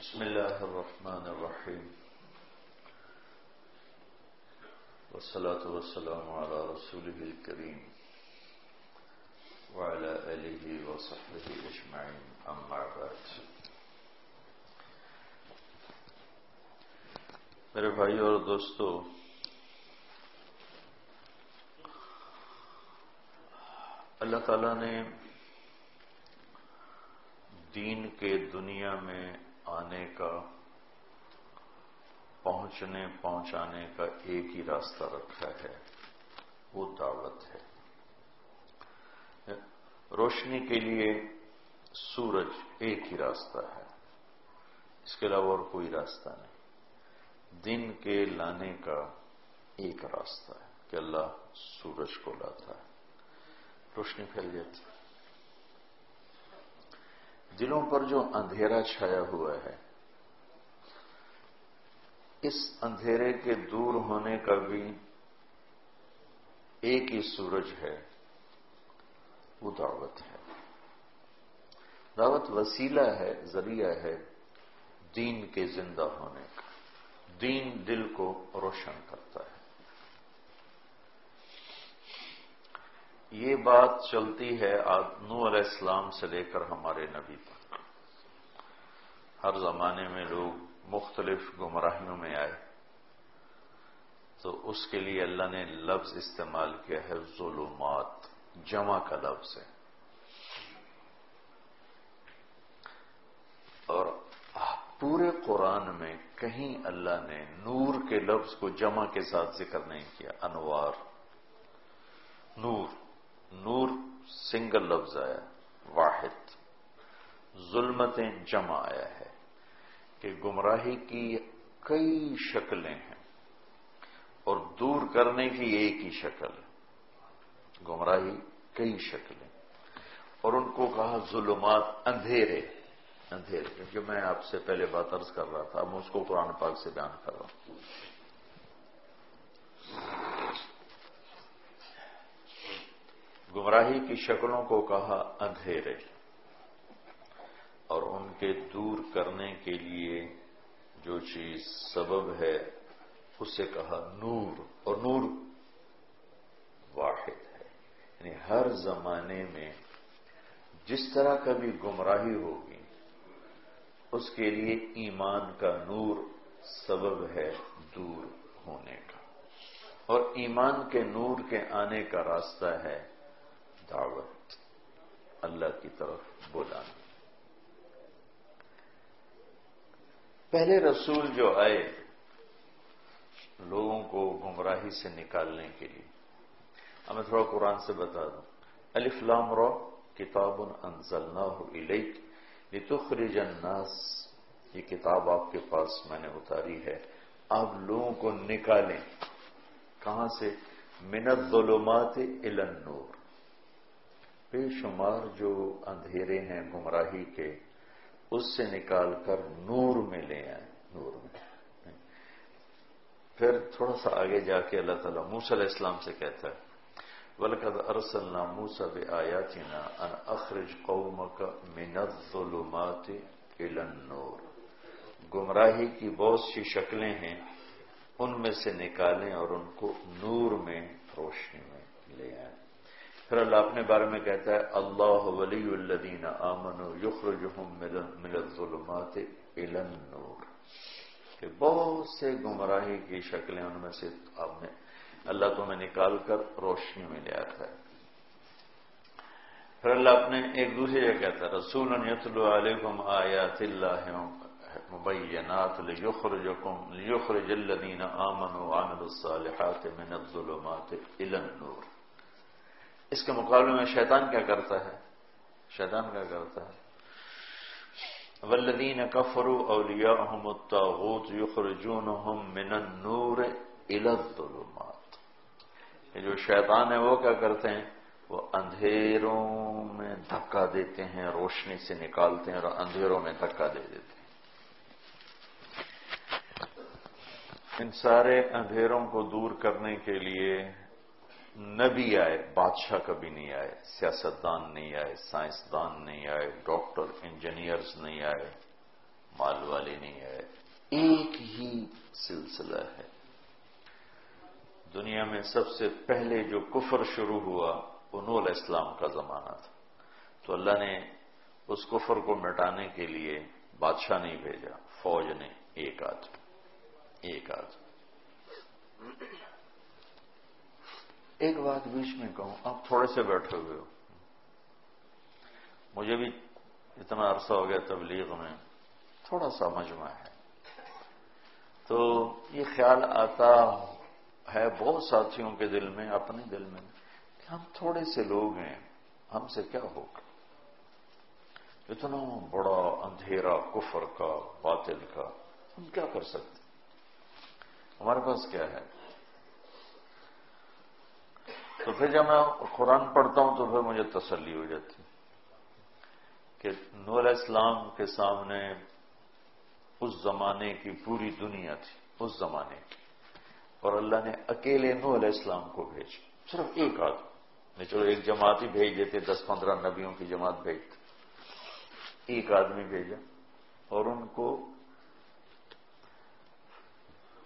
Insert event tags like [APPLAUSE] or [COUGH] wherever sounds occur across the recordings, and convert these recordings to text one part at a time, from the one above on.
بسم الله الرحمن الرحيم. والصلاة والسلام على رسوله الكريم وعلى آله وصحبه أجمعين. أما بعد. میرے بھائی اور دوستو، اللہ تعالیٰ نے دین کے دنیا میں آنے کا، پہنچنے، پہنچانے کا ایک ہی راستہ رکھا ہے، وہ دعوت ہے۔ روشنی کے لیے سورج ایک ہی راستہ ہے، اس کے علاوہ اور کوئی راستہ نہیں۔ دن کے لانے کا ایک راستہ ہے کہ اللہ سورج کو لاتا ہے۔ روشنی پھیل جاتی ہے۔ دلوں پر جو اندھیرا چھایا ہوا ہے، اس اندھیرے کے دور ہونے کا بھی ایک ہی سورج ہے، وہ دعوت ہے۔ دعوت وسیلہ ہے، ذریعہ ہے دین کے زندہ ہونے کا۔ دین دل کو روشن کرتا ہے۔ یہ بات چلتی ہے نو علیہ السلام سے لے کر ہمارے نبی تک۔ ہر زمانے میں لوگ مختلف گمراہیوں میں آئے۔ تو اس کے لیے اللہ نے لفظ استعمال کیا ہے، ظلمات، جمع کا لفظ ہے۔ اور پورے قرآن میں کہیں اللہ نے نور کے لفظ کو جمع کے ساتھ ذکر نہیں کیا، انوار۔ نور۔ نور سنگل لفظ آیا واحد۔ ظلمتیں جمع آیا ہے کہ گمراہی کی کئی شکلیں ہیں اور دور کرنے کی ایک ہی شکل۔ ہے گمراہی کئی شکلیں۔ اور ان کو کہا ظلمات اندھیرے اندھیرے، کیونکہ میں آپ سے پہلے بات عرض کر رہا تھا، میں اس کو قرآن پاک سے بیان کر رہا ہوں۔ گمراہی کی شکلوں کو کہا اندھیرے، اور ان کے دور کرنے کے لیے جو چیز سبب ہے، اسے کہا نور، اور نور واحد ہے۔ یعنی ہر زمانے میں جس طرح کا بھی گمراہی ہوگی، اس کے لیے ایمان کا نور سبب ہے دور ہونے کا۔ اور ایمان کے نور کے آنے کا راستہ ہے دعوت اللہ کی طرف بلانا پہلے رسول جو آئے لوگوں کو گمراہی سے نکالنے کے لیے۔ ہمیں تھوڑا قرآن سے بتا دوں۔ الف لام رو کتاب انزلناہ الیک لتخرج الناس۔ یہ کتاب آپ کے پاس میں نے اتاری ہے۔ آپ لوگوں کو نکالیں۔ کہاں سے؟ من الظلمات الى النور۔ بے شمار جو اندھیرے ہیں گمراہی کے، اس سے نکال کر نور میں لے آئے، نور میں۔ پھر تھوڑا سا آگے جا کے اللہ تعالیٰ موس علیہ السلام سے کہتا ہے، ولقد ارسلنا موسا بآیاتنا ان اخرج قومک من الظلمات الى النور۔ گمراہی کی بہت سی شکلیں ہیں، ان میں سے نکالیں اور ان کو نور میں، روشنی میں لے آئیں۔ پھر اللہ اپنے بارے میں کہتا ہے، اللہ ولی الدین امن مل الظلمات الى النور. کہ بہت سے گمراہی کی شکلیں ان میں سے آپ نے اللہ تمہیں نکال کر روشنی میں لے آتا ہے۔ پھر اللہ اپنے ایک دوسری جگہ کہتا ہے رسول یتلو علیکم آیات اللہ مبینات لیخرجکم، لیخرج الذین آمنوا وعملوا الصالحات من الظلمات الى النور. اس کے مقابلے میں شیطان کیا کرتا ہے؟ شیطان کیا کرتا ہے؟ ولدین کفرو اولیا الطاغوت یخرجونہم من النور الى الظلمات. یہ جو شیطان ہے وہ کیا کرتے ہیں؟ وہ اندھیروں میں دھکا دیتے ہیں، روشنی سے نکالتے ہیں اور اندھیروں میں دھکا دے دیتے ہیں۔ ان سارے اندھیروں کو دور کرنے کے لیے نبی آئے، بادشاہ کبھی نہیں آئے، سیاستدان نہیں آئے، سائنسدان نہیں آئے، ڈاکٹر، انجینئرز نہیں آئے، مال والی نہیں ہے ایک ہی سلسلہ ہے۔ دنیا میں سب سے پہلے جو کفر شروع ہوا وہ اسلام کا زمانہ تھا۔ تو اللہ نے اس کفر کو مٹانے کے لیے بادشاہ نہیں بھیجا، فوج نے، ایک آج ایک آج ایک بات بیچ میں کہوں، آپ تھوڑے سے بیٹھے ہوئے ہو۔ مجھے بھی اتنا عرصہ ہو گیا تبلیغ میں، تھوڑا سا مجمع ہے۔ تو یہ خیال آتا ہے بہت ساتھیوں کے دل میں، اپنے دل میں، کہ ہم تھوڑے سے لوگ ہیں، ہم سے کیا ہوگا؟ اتنا بڑا اندھیرا کفر کا، باطل کا، ہم کیا کر سکتے؟ ہمارے پاس کیا ہے؟ تو پھر جب میں قرآن پڑھتا ہوں تو پھر مجھے تسلی ہو جاتی کہ نور اسلام کے سامنے اس زمانے کی پوری دنیا تھی، اس زمانے کی۔ اور اللہ نے اکیلے نو علیہ السلام کو بھیج صرف ایک آدمی۔ چلو ایک جماعت ہی بھیج دیتے، دس پندرہ نبیوں کی جماعت بھیجتے ایک آدمی بھیجا اور ان کو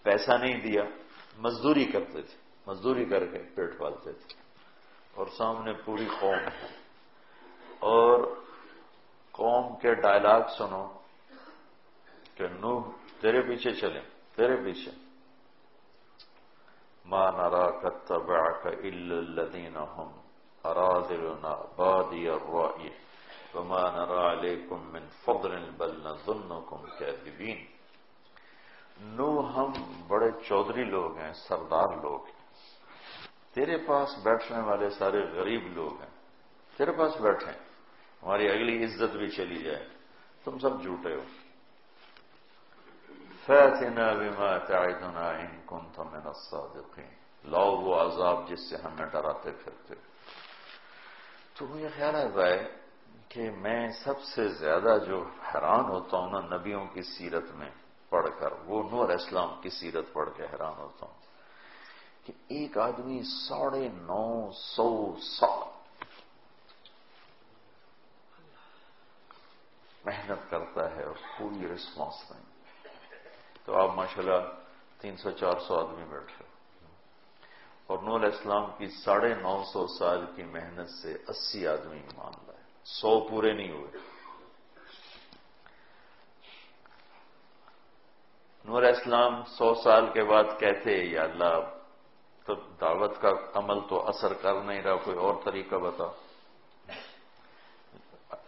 پیسہ نہیں دیا، مزدوری کرتے تھے۔ مزدوری کر کے پیٹ پالتے تھے اور سامنے پوری قوم اور قوم کے ڈائلاگ سنو کہ نو تیرے پیچھے چلیں تیرے پیچھے۔ ما نراك اتبعك إلا الذين هم أراذلنا بادي الرأي وما نرى عليكم من فضل بل نظنكم كاذبين نو ہم بڑے چودھری لوگ ہیں، سردار لوگ ہیں۔ تیرے پاس بیٹھنے والے سارے غریب لوگ ہیں۔ تیرے پاس بیٹھے ہماری اگلی عزت بھی چلی جائے۔ تم سب جھوٹے ہو۔ فیتنا بما تعدنا ان كنت من الصادقین۔ لاؤ وہ عذاب جس سے ہمیں ڈراتے پھرتے۔ تو مجھے خیال آتا ہے کہ میں سب سے زیادہ جو حیران ہوتا ہوں نا نبیوں کی سیرت میں پڑھ کر، وہ نور اسلام کی سیرت پڑھ کے حیران ہوتا ہوں۔ کہ ایک آدمی ساڑھے نو سو سال محنت کرتا ہے اور کوئی رسپانس نہیں۔ تو آپ ماشاءاللہ تین سو چار سو آدمی بیٹھے اور نور اسلام کی ساڑھے نو سو سال کی محنت سے اسی آدمی مان لائے۔ سو پورے نہیں ہوئے۔ نور اسلام سو سال کے بعد کہتے یا اللہ تو دعوت کا عمل تو اثر کر نہیں رہا، کوئی اور طریقہ بتا۔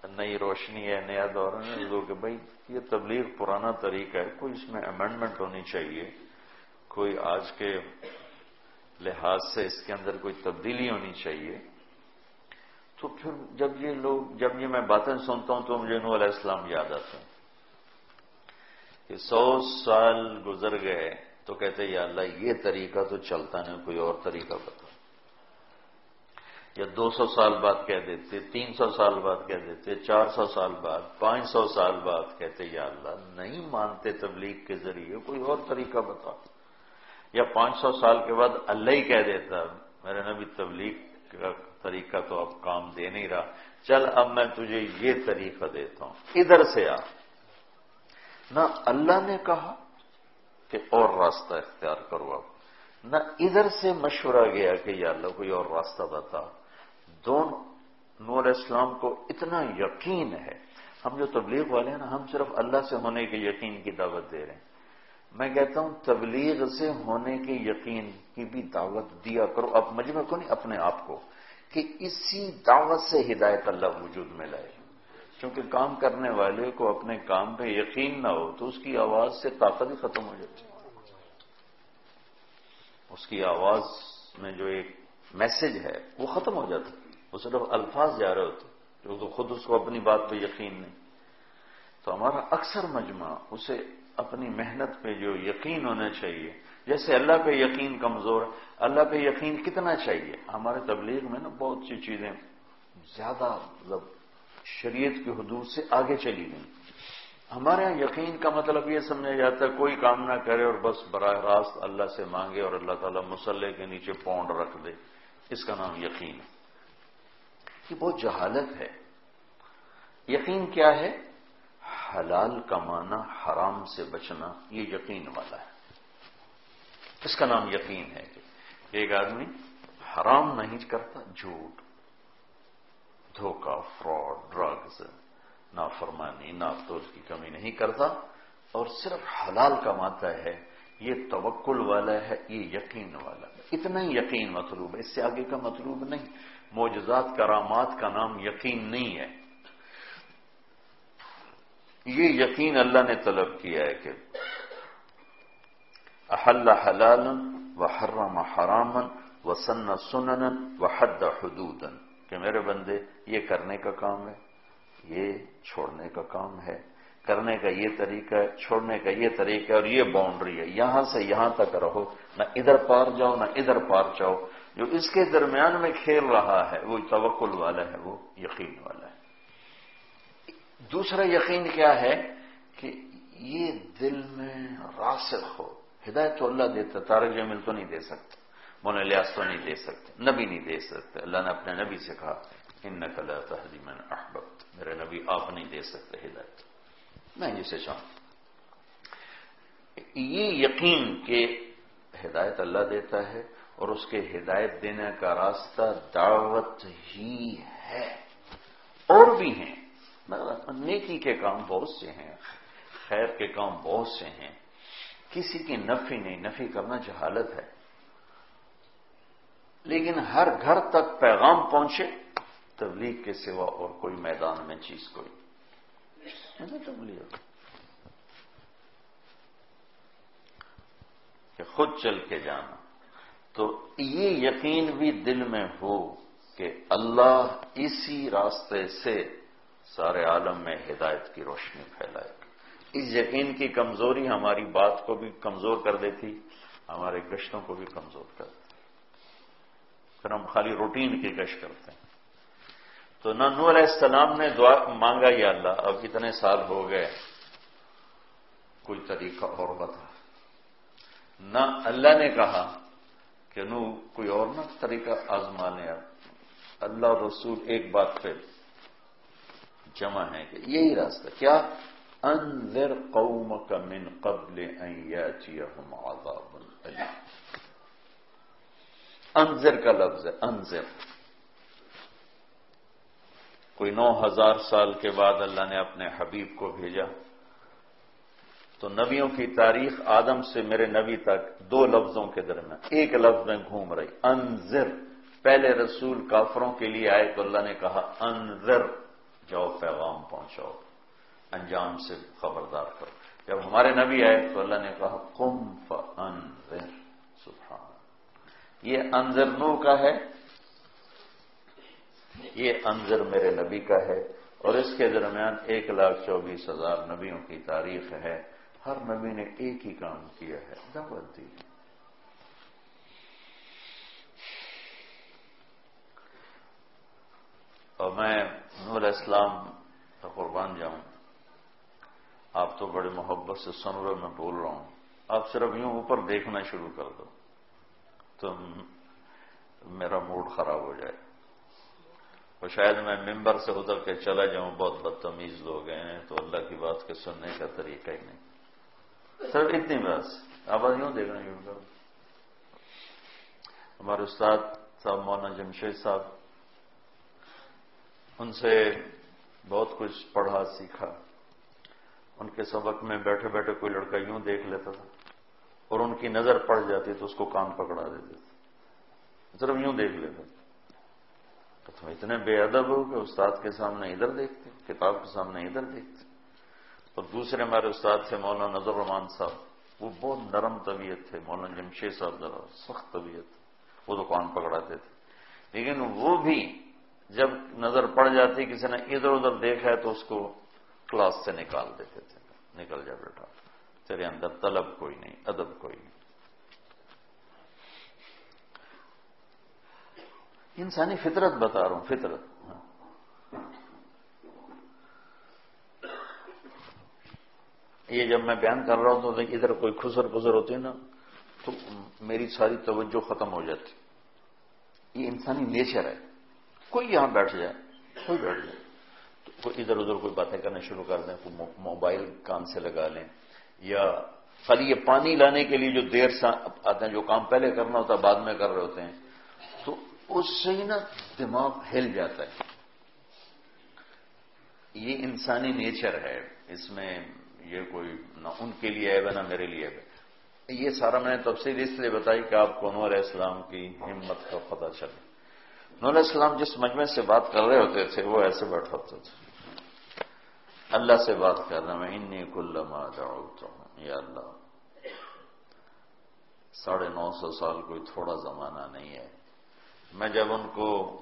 نئی روشنی ہے، نیا دور ہے کہ بھائی، یہ تبلیغ پرانا طریقہ ہے، کوئی اس میں امینڈمنٹ ہونی چاہیے۔ کوئی آج کے لحاظ سے اس کے اندر کوئی تبدیلی ہونی چاہیے۔ تو پھر جب یہ لوگ، جب یہ میں باتیں سنتا ہوں تو مجھے نو علیہ السلام یاد آتے ہیں کہ سو سال گزر گئے۔ تو کہتے یا اللہ، یہ طریقہ تو چلتا نہیں، کوئی اور طریقہ بتا یا دو سو سال بعد کہہ دیتے، تین سو سال بعد کہہ دیتے، چار سو سال بعد، پانچ سو سال بعد کہتے، یا اللہ، نہیں مانتے تبلیغ کے ذریعے، کوئی اور طریقہ بتا یا پانچ سو سال کے بعد اللہ ہی کہہ دیتا، میرے نبی، تبلیغ کا طریقہ تو اب کام دے نہیں رہا۔ چل، اب میں تجھے یہ طریقہ دیتا ہوں۔ ادھر سے آ۔ نہ اللہ نے کہا کہ اور راستہ اختیار کرو اب نہ ادھر سے مشورہ گیا کہ یا اللہ کوئی اور راستہ بتا۔ دونوں نور اسلام کو اتنا یقین ہے۔ ہم جو تبلیغ والے ہیں نا، ہم صرف اللہ سے ہونے کے یقین کی دعوت دے رہے ہیں۔ میں کہتا ہوں، تبلیغ سے ہونے کے یقین کی بھی دعوت دیا کرو۔ اب مجمع کو نہیں، اپنے آپ کو، کہ اسی دعوت سے ہدایت اللہ وجود میں لائے۔ کیونکہ کام کرنے والے کو اپنے کام پہ یقین نہ ہو تو اس کی آواز سے طاقت ہی ختم ہو جاتی اس کی آواز میں جو ایک میسج ہے وہ ختم ہو جاتا وہ صرف الفاظ جا رہے ہوتے جو خود اس کو اپنی بات پہ یقین نہیں۔ تو ہمارا اکثر مجمع اسے اپنی محنت پہ جو یقین ہونا چاہیے۔ جیسے اللہ پہ یقین کمزور ہے، اللہ پہ یقین کتنا چاہیے؟ ہمارے تبلیغ میں نا بہت سی چیزیں زیادہ مطلب شریعت کی حدود سے آگے چلی گئی۔ ہمارے یہاں یقین کا مطلب یہ سمجھا جاتا ہے، کوئی کام نہ کرے اور بس براہ راست اللہ سے مانگے اور اللہ تعالیٰ مسلح کے نیچے پونڈ رکھ دے۔ اس کا نام یقین ہے۔ یہ بہت جہالت ہے۔ یقین کیا ہے؟ حلال کمانا، حرام سے بچنا، یہ یقین والا ہے۔ اس کا نام یقین ہے کہ ایک آدمی حرام نہیں کرتا، جھوٹ۔ دھوکہ فراڈ ڈرگز نافرمانی ناپتول کی کمی نہیں کرتا اور صرف حلال کماتا ہے، یہ توکل والا ہے، یہ یقین والا ہے۔ اتنا ہی یقین مطلوب ہے، اس سے آگے کا مطلوب نہیں۔ موجزات کرامات کا نام یقین نہیں ہے۔ یہ یقین اللہ نے طلب کیا ہے کہ احل حلال و حرم حرامن و سن سنن و حد حدودن کہ میرے بندے، یہ کرنے کا کام ہے، یہ چھوڑنے کا کام ہے۔ کرنے کا یہ طریقہ ہے، چھوڑنے کا یہ طریقہ ہے اور یہ باؤنڈری ہے۔ یہاں سے یہاں تک رہو، نہ ادھر پار جاؤ، نہ ادھر پار جاؤ۔ جو اس کے درمیان میں کھیل رہا ہے، وہ توکل والا ہے، وہ یقین والا ہے۔ دوسرا یقین کیا ہے؟ کہ یہ دل میں راسخ ہو، ہدایت تو اللہ دیتا، تارک جمیل تو نہیں دے سکتے مولا لیاس تو نہیں دے سکتے، نبی نہیں دے سکتے۔ اللہ نے اپنے نبی سے کہا ان نقل تحدیم احبت میرے نبی آپ نہیں دے سکتے ہدایت۔ میں جسے چاہوں۔ یہ یقین کہ ہدایت اللہ دیتا ہے اور اس کے ہدایت دینے کا راستہ دعوت ہی ہے۔ اور بھی ہیں۔ نیکی کے کام بہت سے ہیں، خیر کے کام بہت سے ہیں۔ کسی کی نفی نہیں، نفی کرنا جہالت ہے۔ لیکن ہر گھر تک پیغام پہنچے، تبلیغ کے سوا اور کوئی میدان میں چیز کوئی۔ تبلیغ کہ خود چل کے جانا۔ تو یہ یقین بھی دل میں ہو کہ اللہ اسی راستے سے سارے عالم میں ہدایت کی روشنی پھیلائے۔ اس یقین کی کمزوری ہماری بات کو بھی کمزور کر دیتی، ہمارے گشتوں کو بھی کمزور کر دیتی۔ پھر ہم خالی روٹین کی گشت کرتے ہیں۔ تو نہ نور علیہ السلام نے دعا مانگا، یا اللہ، اب اتنے سال ہو گئے، کوئی طریقہ اور بتا۔ نہ اللہ نے کہا کہ نو کوئی اور نہ طریقہ آزمانے۔ اللہ رسول ایک بات پہ جمع ہے کہ یہی راستہ، کیا؟ انذر قومك من قبل ان ياتيهم عذاب الیم۔ انذر کا لفظ ہے، انذر۔ کوئی نو ہزار سال کے بعد اللہ نے اپنے حبیب کو بھیجا۔ تو نبیوں کی تاریخ آدم سے میرے نبی تک دو لفظوں کے درمیان، ایک لفظ میں گھوم رہی، انذر۔ پہلے رسول کافروں کے لیے آئے تو اللہ نے کہا، انذر۔ جاؤ، پیغام پہنچاؤ، انجام سے خبردار کرو۔ جب ہمارے نبی آئے تو اللہ نے کہا کم فنر سبحان یہ انضر نو کا ہے، یہ انضر میرے نبی کا ہے، اور اس کے درمیان ایک لاکھ چوبیس ہزار نبیوں کی تاریخ ہے۔ ہر نبی نے ایک ہی کام کیا ہے، دعوت دی۔ اور میں نور اسلام کا قربان جاؤں۔ آپ تو بڑے محبت سے سن رہے میں بول رہا ہوں۔ آپ صرف یوں اوپر دیکھنا شروع کر دو۔ تو میرا موڈ خراب ہو جائے۔ اور شاید میں ممبر سے ادھر کے چلا جاؤں، بہت بدتمیز لوگ ہیں، تو اللہ کی بات کے سننے کا طریقہ ہی نہیں۔ صرف اتنی بس۔ آپ یوں دیکھنا یوں کر ہمارے استاد صاحب، مولانا جمشید صاحب، ان سے بہت کچھ پڑھا، سیکھا۔ ان کے سبق میں بیٹھے بیٹھے کوئی لڑکا یوں دیکھ لیتا تھا۔ اور ان کی نظر پڑ جاتی تو اس کو کان پکڑا دیتے تھے۔ صرف یوں دیکھ لیتے۔ تو تم اتنے بے ادب ہو کہ استاد کے سامنے ادھر دیکھتے، کتاب کے سامنے ادھر دیکھتے۔ اور دوسرے ہمارے استاد تھے مولانا نظر رحمان صاحب۔ وہ بہت نرم طبیعت تھے، مولانا جمشید صاحب ذرا سخت طبیعت وہ تو کان پکڑاتے تھے۔ لیکن وہ بھی جب نظر پڑ جاتی، کسی نے ادھر ادھر دیکھا ہے تو اس کو کلاس سے نکال دیتے تھے۔ نکل جا بیٹا۔ تیرے اندر طلب کوئی نہیں، ادب کوئی نہیں۔ انسانی فطرت بتا رہا ہوں، فطرت۔ یہ جب میں بیان کر رہا ہوں تو ادھر کوئی خسر خسر ہوتی ہے نا، تو میری ساری توجہ ختم ہو جاتی۔ یہ انسانی نیچر ہے۔ کوئی یہاں بیٹھ جائے، کوئی بیٹھ جائے۔ کوئی ادھر ادھر کوئی باتیں کرنا شروع کر دیں، کوئی موبائل کام سے لگا لیں۔ یا خالی یہ پانی لانے کے لیے جو دیر سے آتے ہیں، جو کام پہلے کرنا ہوتا ہے، بعد میں کر رہے ہوتے ہیں، تو اس سے ہی نا دماغ ہل جاتا ہے۔ یہ انسانی نیچر ہے۔ اس میں یہ کوئی نہ ان کے لیے ہے، نہ میرے لیے ہے۔ یہ سارا میں نے تفصیل اس لیے بتائی کہ آپ کو نور اسلام کی ہمت کا پتہ چلے۔ نور اسلام جس مجمع سے بات کر رہے ہوتے تھے، وہ ایسے بیٹھا ہوتے تھے اللہ سے بات کر رہا میں انی کل ما دعوتوں یا اللہ، ساڑھے نو سو سال کوئی تھوڑا زمانہ نہیں ہے۔ میں جب ان کو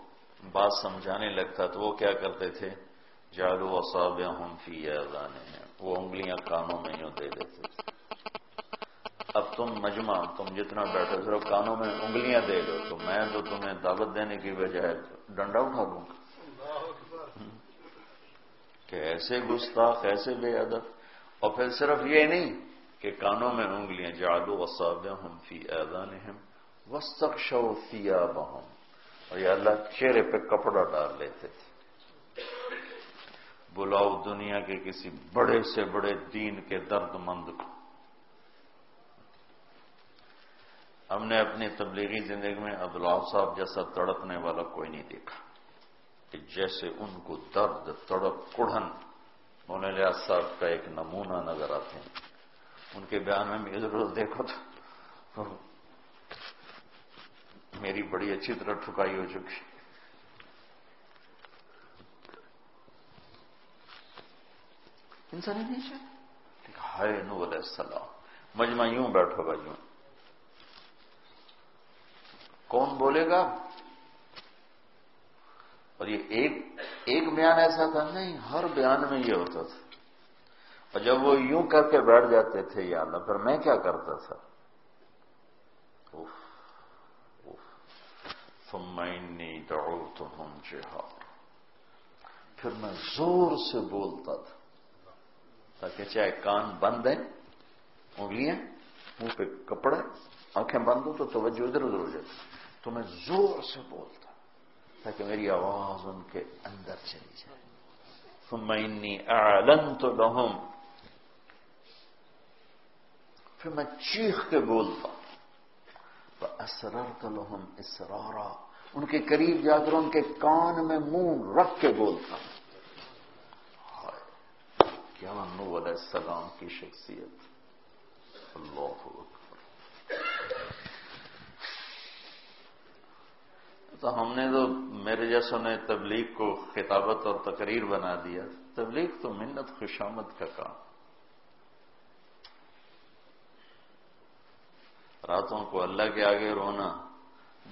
بات سمجھانے لگتا تو وہ کیا کرتے تھے؟ جالو وصاب ہم فی گانے ہیں وہ انگلیاں کانوں میں یوں دے دیتے تھے۔ اب تم مجمع، تم جتنا بیٹھے صرف کانوں میں انگلیاں دے دو۔ تو میں تو تمہیں دعوت دینے کی بجائے ڈنڈا اٹھا دوں گا۔ کہ ایسے گستاخ، ایسے بے ادب۔ اور پھر صرف یہ نہیں کہ کانوں میں انگلیاں جالو وساب ہم فی ایدان وسط شوفیا بہم اور یہ اللہ چہرے پہ کپڑا ڈال لیتے تھے۔ بلاؤ دنیا کے کسی بڑے سے بڑے دین کے درد مند کو۔ ہم نے اپنی تبلیغی زندگی میں عبداللہ صاحب جیسا تڑپنے والا کوئی نہیں دیکھا۔ کہ جیسے ان کو درد تڑپ کڑھن ہونے لیا صاحب کا ایک نمونہ نظر آتے ہیں۔ ان کے بیان میں ادھر ادھر دیکھو تو میری بڑی اچھی طرح ٹھکائی ہو چکی۔ انسانی نہیں ہائے نو علیہ السلام۔ مجمع یوں بیٹھو گا یوں کون بولے گا؟ اور یہ ایک ایک بیان ایسا تھا نہیں، ہر بیان میں یہ ہوتا تھا۔ اور جب وہ یوں کر کے بیٹھ جاتے تھے، یا اللہ، پھر میں کیا کرتا تھا؟ فمینی دوڑ تو ہم پھر میں زور سے بولتا تھا، تاکہ چاہے کان بند ہیں، انگلیاں، منہ پہ کپڑے، آنکھیں بند ہو تو توجہ ادھر ادھر ہو جاتی۔ تو میں زور سے بولتا تاکہ میری آواز ان کے اندر چلی جائے۔ فمینی اعلن تو لہم پھر میں چیخ کے بولتا۔ اسرر تو لہم اسرارا۔ ان کے قریب جا کر ان کے کان میں منہ رکھ کے بولتا۔ کیا نو علیہ السلام کی شخصیت؟ اللہ تو ہم نے تو میرے جیسوں نے تبلیغ کو خطابت اور تقریر بنا دیا۔ تبلیغ تو منت خوشامد کا کام۔ راتوں کو اللہ کے آگے رونا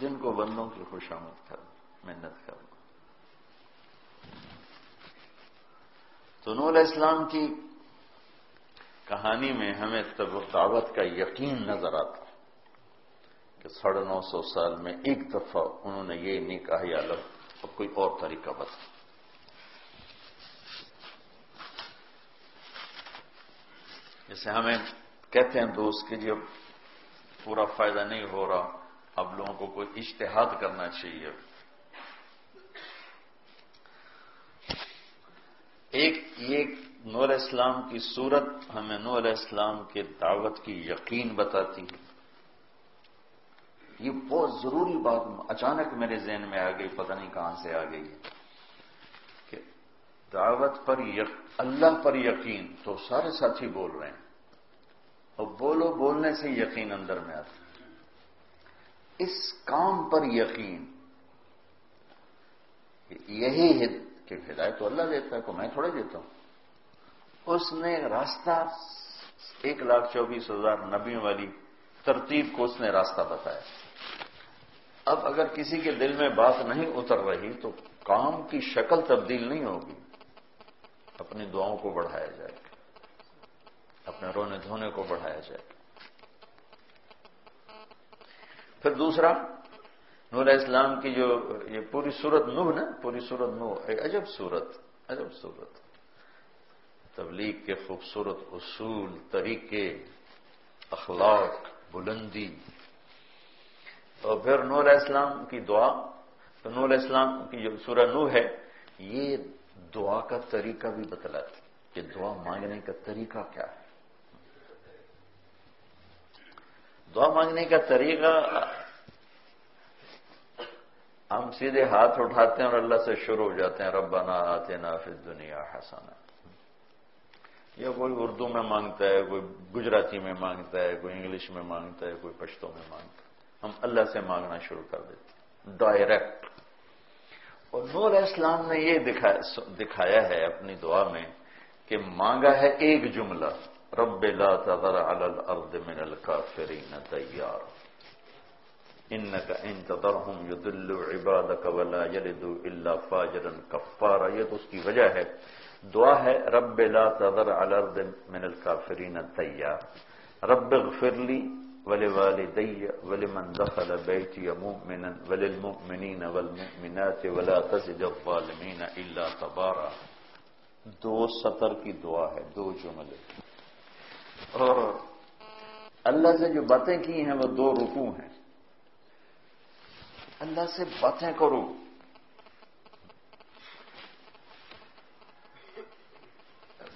جن کو بندوں کی خوشامد کرنا محنت کرنا۔ تو نور اسلام کی کہانی میں ہمیں دعوت کا یقین نظر آتا۔ کہ ساڑھے نو سو سال میں ایک دفعہ انہوں نے یہ نہیں کہا، یا لو، اب کوئی اور طریقہ بتا۔ جیسے ہمیں کہتے ہیں دوست کہ جب پورا فائدہ نہیں ہو رہا، اب لوگوں کو کوئی اشتہاد کرنا چاہیے۔ ایک، یہ نور اسلام کی صورت ہمیں نور اسلام کے دعوت کی یقین بتاتی ہے۔ یہ بہت ضروری بات اچانک میرے ذہن میں آ گئی، پتہ نہیں کہاں سے آ گئی کہ دعوت پر اللہ پر یقین تو سارے ساتھی بول رہے ہیں۔ اور بولو، بولنے سے یقین اندر میں آتا اس کام پر یقین یہی کہ ہدایت تو اللہ دیتا ہے، کو میں تھوڑے دیتا ہوں۔ اس نے راستہ، ایک لاکھ چوبیس ہزار نبیوں والی ترتیب کو اس نے راستہ بتایا۔ اب اگر کسی کے دل میں بات نہیں اتر رہی تو کام کی شکل تبدیل نہیں ہوگی۔ اپنی دعاؤں کو بڑھایا جائے۔ گا اپنے رونے دھونے کو بڑھایا جائے۔ گا پھر دوسرا، نور اسلام کی جو یہ پوری صورت نوح نا، پوری صورت نوح، ایک عجب صورت عجب صورت تبلیغ کے خوبصورت اصول، طریقے، اخلاق، بلندی۔ اور پھر نور اسلام کی دعا، تو نور اسلام کی جو سورہ نو ہے، یہ دعا کا طریقہ بھی بتلاتی کہ دعا مانگنے کا طریقہ کیا ہے۔ دعا مانگنے کا طریقہ ہم سیدھے ہاتھ اٹھاتے ہیں اور اللہ سے شروع ہو جاتے ہیں، ربنا آتے نا پھر دنیا حسنا۔ یا کوئی اردو میں مانگتا ہے، کوئی گجراتی میں مانگتا ہے، کوئی انگلش میں مانگتا ہے، کوئی پشتوں میں مانگتا ہے۔ ہم اللہ سے مانگنا شروع کر دیتے ہیں ڈائریکٹ اور نور اسلام نے یہ دکھایا ہے اپنی دعا میں کہ مانگا ہے ایک جملہ، رب لا تذر علی الارض من الكافرین تیار۔ انکا انتظرهم یدلو عبادک ولا یلدو الا فاجرا کفارا۔ یہ تو اس کی وجہ ہے۔ دعا ہے، رب لا تذر علی الارض من الكافرین تیار۔ رب اغفر لی ولوالدی ولمن دخل بیتی مؤمنا وللمؤمنین والمؤمنات ولا تزد الظالمین الا تبارا. دو سطر کی دعا ہے، دو جملے۔ اور اللہ سے جو باتیں کی ہیں، وہ دو رکو ہیں۔ اللہ سے باتیں کرو۔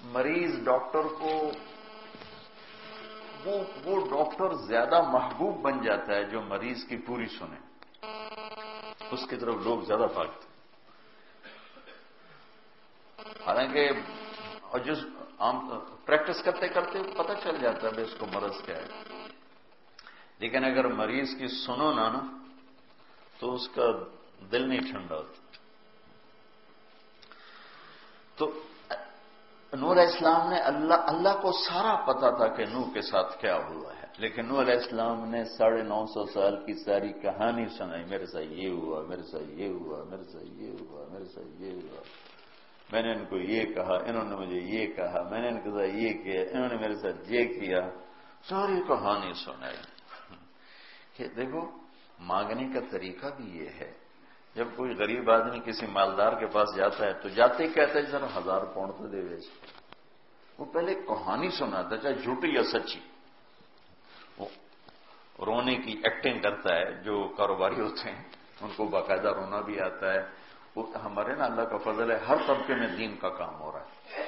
مریض ڈاکٹر کو وہ وہ ڈاکٹر زیادہ محبوب بن جاتا ہے جو مریض کی پوری سنے۔ اس کی طرف لوگ زیادہ بھاگتے حالانکہ اور جس عام پریکٹس کرتے کرتے پتہ چل جاتا ہے اس کو مرض کیا ہے۔ لیکن اگر مریض کی سنو نہ نا، تو اس کا دل نہیں ٹھنڈا ہوتا۔ تو نور اسلام نے اللہ اللہ کو سارا پتا تھا کہ نو کے ساتھ کیا ہوا ہے، لیکن نور علیہ السلام نے ساڑھے نو سو سال کی ساری کہانی سنائی، میرے ساتھ یہ ہوا، میرے ساتھ یہ ہوا، میرے ساتھ یہ ہوا، میرے ساتھ یہ ہوا۔ میں نے ان کو یہ کہا، انہوں نے مجھے یہ کہا، میں نے ان کے ساتھ یہ کیا، انہوں نے میرے ساتھ یہ کیا۔ ساری کہانی سنائی۔ کہ دیکھو، مانگنے کا طریقہ بھی یہ ہے جب کوئی غریب آدمی کسی مالدار کے پاس جاتا ہے تو جاتے ہی کہتا ہے جی ذرا ہزار پاؤنڈ تو دے دے جی۔ وہ پہلے کہانی سناتا چاہے جھوٹی یا سچی۔ وہ رونے کی ایکٹنگ کرتا ہے، جو کاروباری ہوتے ہیں، ان کو باقاعدہ رونا بھی آتا ہے۔ وہ ہمارے نا اللہ کا فضل ہے، ہر طبقے میں دین کا کام ہو رہا ہے۔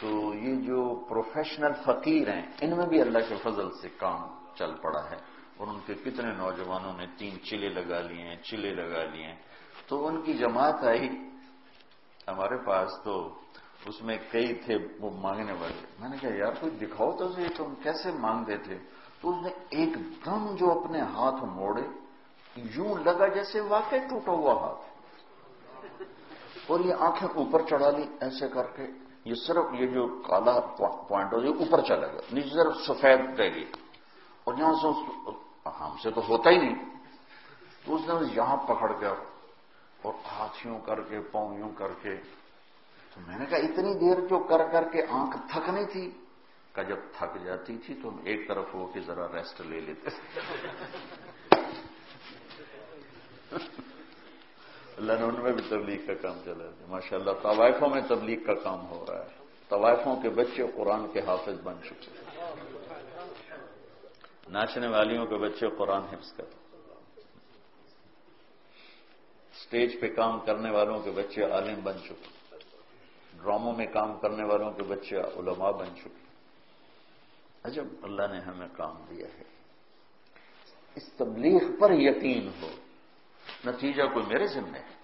تو یہ جو پروفیشنل فقیر ہیں، ان میں بھی اللہ کے فضل سے کام چل پڑا ہے۔ اور ان کے کتنے نوجوانوں نے تین چلے لگا لیے ہیں چلے لگا لیے ہیں۔ تو ان کی جماعت آئی۔ ہمارے پاس تو اس میں کئی تھے وہ مانگنے والے۔ میں نے کہا، یار، کوئی دکھاؤ تو صحیح تم کیسے مانگتے تھے؟ تو اس نے ایک دم جو اپنے ہاتھ موڑے، یوں لگا جیسے واقع ٹوٹا ہوا ہاتھ۔ اور یہ آنکھیں اوپر چڑھا لی ایسے کر کے۔ یہ صرف یہ جو کالا پوائنٹ ہو یہ اوپر چلے گا نیچے صرف سفید رہ گئی اور یہاں سے ہم سے تو ہوتا ہی نہیں۔ تو اس نے یہاں پکڑ گیا اور ہاتھیوں کر کے، پاؤں یوں کر کے۔ تو میں نے کہا، اتنی دیر جو کر کر کے آنکھ تھک نہیں تھی؟ کہ جب تھک جاتی تھی تو ہم ایک طرف ہو کے ذرا ریسٹ لے لیتے اللہ میں بھی تبلیغ کا کام چلا دیا۔ ماشاء اللہ طوائفوں میں تبلیغ کا کام ہو رہا ہے۔ طوائفوں کے بچے قرآن کے حافظ بن چکے۔ ناچنے والیوں کے بچے قرآن حفظ کر اسٹیج پہ کام کرنے والوں کے بچے عالم بن چکے ڈراموں میں کام کرنے والوں کے بچے علماء بن چکے عجب، اللہ نے ہمیں کام دیا ہے۔ اس تبلیغ پر یقین ہو، نتیجہ کوئی میرے ذمہ ہے۔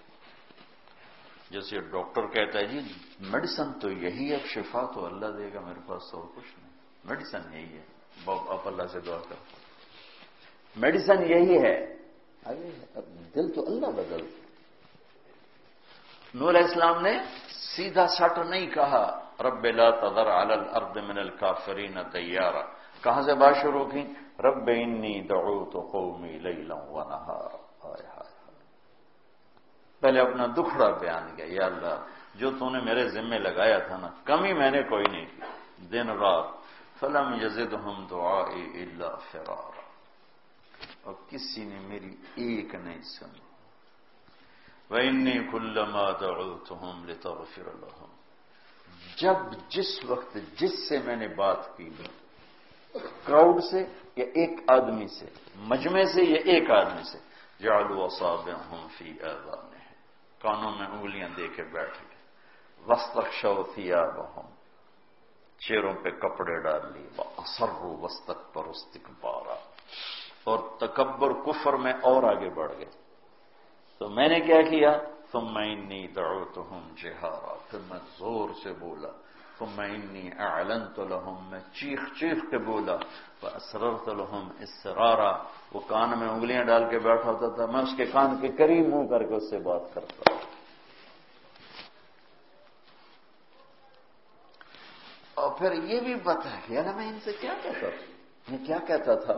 جیسے ڈاکٹر کہتا ہے جی میڈیسن تو یہی ہے شفا تو اللہ دے گا، میرے پاس اور کچھ نہیں۔ میڈیسن یہی ہے۔ آپ اللہ سے دعا کر میڈیسن یہی ہے۔ دل تو اللہ بدل نور اسلام نے سیدھا سٹ نہیں کہا، رب لا تذر علی الارض من الكافرین تیارا۔ کہاں سے بات شروع کی؟ رب انی دعوت قومی لیلا و نہارا۔ پہلے اپنا دکھڑا بیان کیا، یا اللہ، جو تو نے میرے ذمے لگایا تھا نا کمی میں نے کوئی نہیں کی۔ دن رات، فلم یزد ہم دعا اللہ فرار اور کسی نے میری ایک نہیں سنی۔ وَإِنِّي كُلَّمَا دَعُوتُهُمْ لِتَغْفِرَ لَهُمْ۔ جب جس وقت جس سے میں نے بات کی کراؤڈ سے یا ایک آدمی سے، مجمع سے یا ایک آدمی سے، جعلوا اصابعهم فی آذان کانوں میں انگلیاں دے کے بیٹھ گئے وسط شوتیا بہم چیروں پہ کپڑے ڈال لی وہ اثر وسط پر پارا اور تکبر کفر میں اور آگے بڑھ گئے۔ تو میں نے کیا کیا؟ تم میں انی دڑو تو جہارا، پھر میں زور سے بولا تم میں انی اعلن تو لہم، میں چیخ چیخ کے بولا وہ اسرر تو لہم اسرارا، وہ کان میں انگلیاں ڈال کے بیٹھا ہوتا تھا، میں اس کے کان کے قریب منہ کر کے اس سے بات کرتا اور پھر یہ بھی بتا کہ نا میں ان سے کیا کہتا تھا؟ میں کیا کہتا تھا؟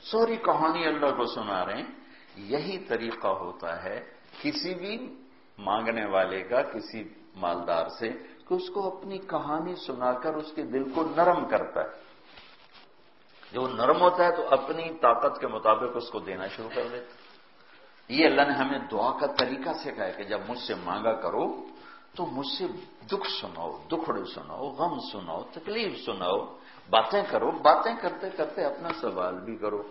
سوری کہانی اللہ کو سنا رہے ہیں۔ یہی طریقہ ہوتا ہے کسی بھی مانگنے والے کا، کسی مالدار سے، کہ اس کو اپنی کہانی سنا کر اس کے دل کو نرم کرتا ہے۔ جو نرم ہوتا ہے تو اپنی طاقت کے مطابق اس کو دینا شروع کر دیتا یہ اللہ نے ہمیں دعا کا طریقہ سکھایا ہے کہ جب مجھ سے مانگا کرو تو مجھ سے دکھ سناؤ، دکھڑے سناؤ، غم سناؤ، تکلیف سناؤ۔ باتیں کرو، باتیں کرتے کرتے اپنا سوال بھی کرو۔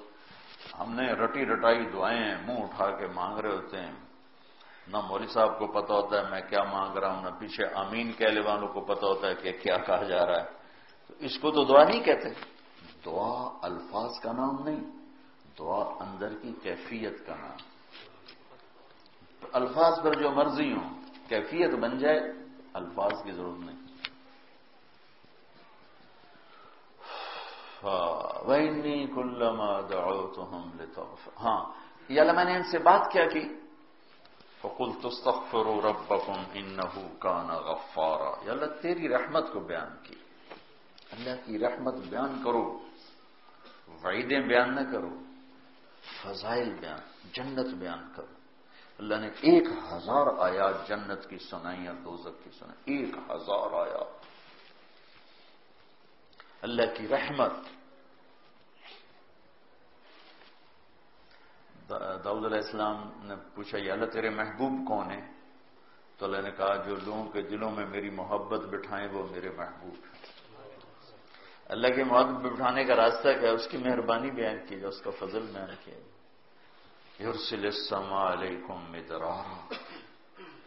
ہم نے رٹی رٹائی دعائیں منہ اٹھا کے مانگ رہے ہوتے ہیں۔ نہ مولوی صاحب کو پتا ہوتا ہے میں کیا مانگ رہا ہوں، نہ پیچھے امین کہلے والوں کو پتا ہوتا ہے کہ کیا کہا جا رہا ہے۔ تو اس کو تو دعا نہیں کہتے۔ دعا الفاظ کا نام نہیں، دعا اندر کی کیفیت کا نام۔ الفاظ پر جو مرضی ہوں، کیفیت بن جائے، الفاظ کی ضرورت نہیں۔ ہاں یہ اللہ میں نے ان سے بات کیا کی فقل تستغفروا ربکم انہو کان غفارا. یا اللہ، تیری رحمت کو بیان کی. اللہ کی رحمت بیان کرو. وعیدیں بیان نہ کرو. فضائل بیان، جنت بیان کرو. اللہ نے ایک ہزار آیات جنت کی سنائی یا دوزک کی سنائی. ایک ہزار آیات. اللہ کی رحمت۔ داؤد علیہ السلام نے پوچھا یا اللہ تیرے محبوب کون ہیں؟ تو اللہ نے کہا، جو لوگوں کے دلوں میں میری محبت بٹھائیں، وہ میرے محبوب ہیں۔ اللہ کے محبت بٹھانے کا راستہ کیا اس کی مہربانی بیان کی جائے، اس کا فضل بیان کیا جائے۔ یرسل السماء علیکم مدرارا۔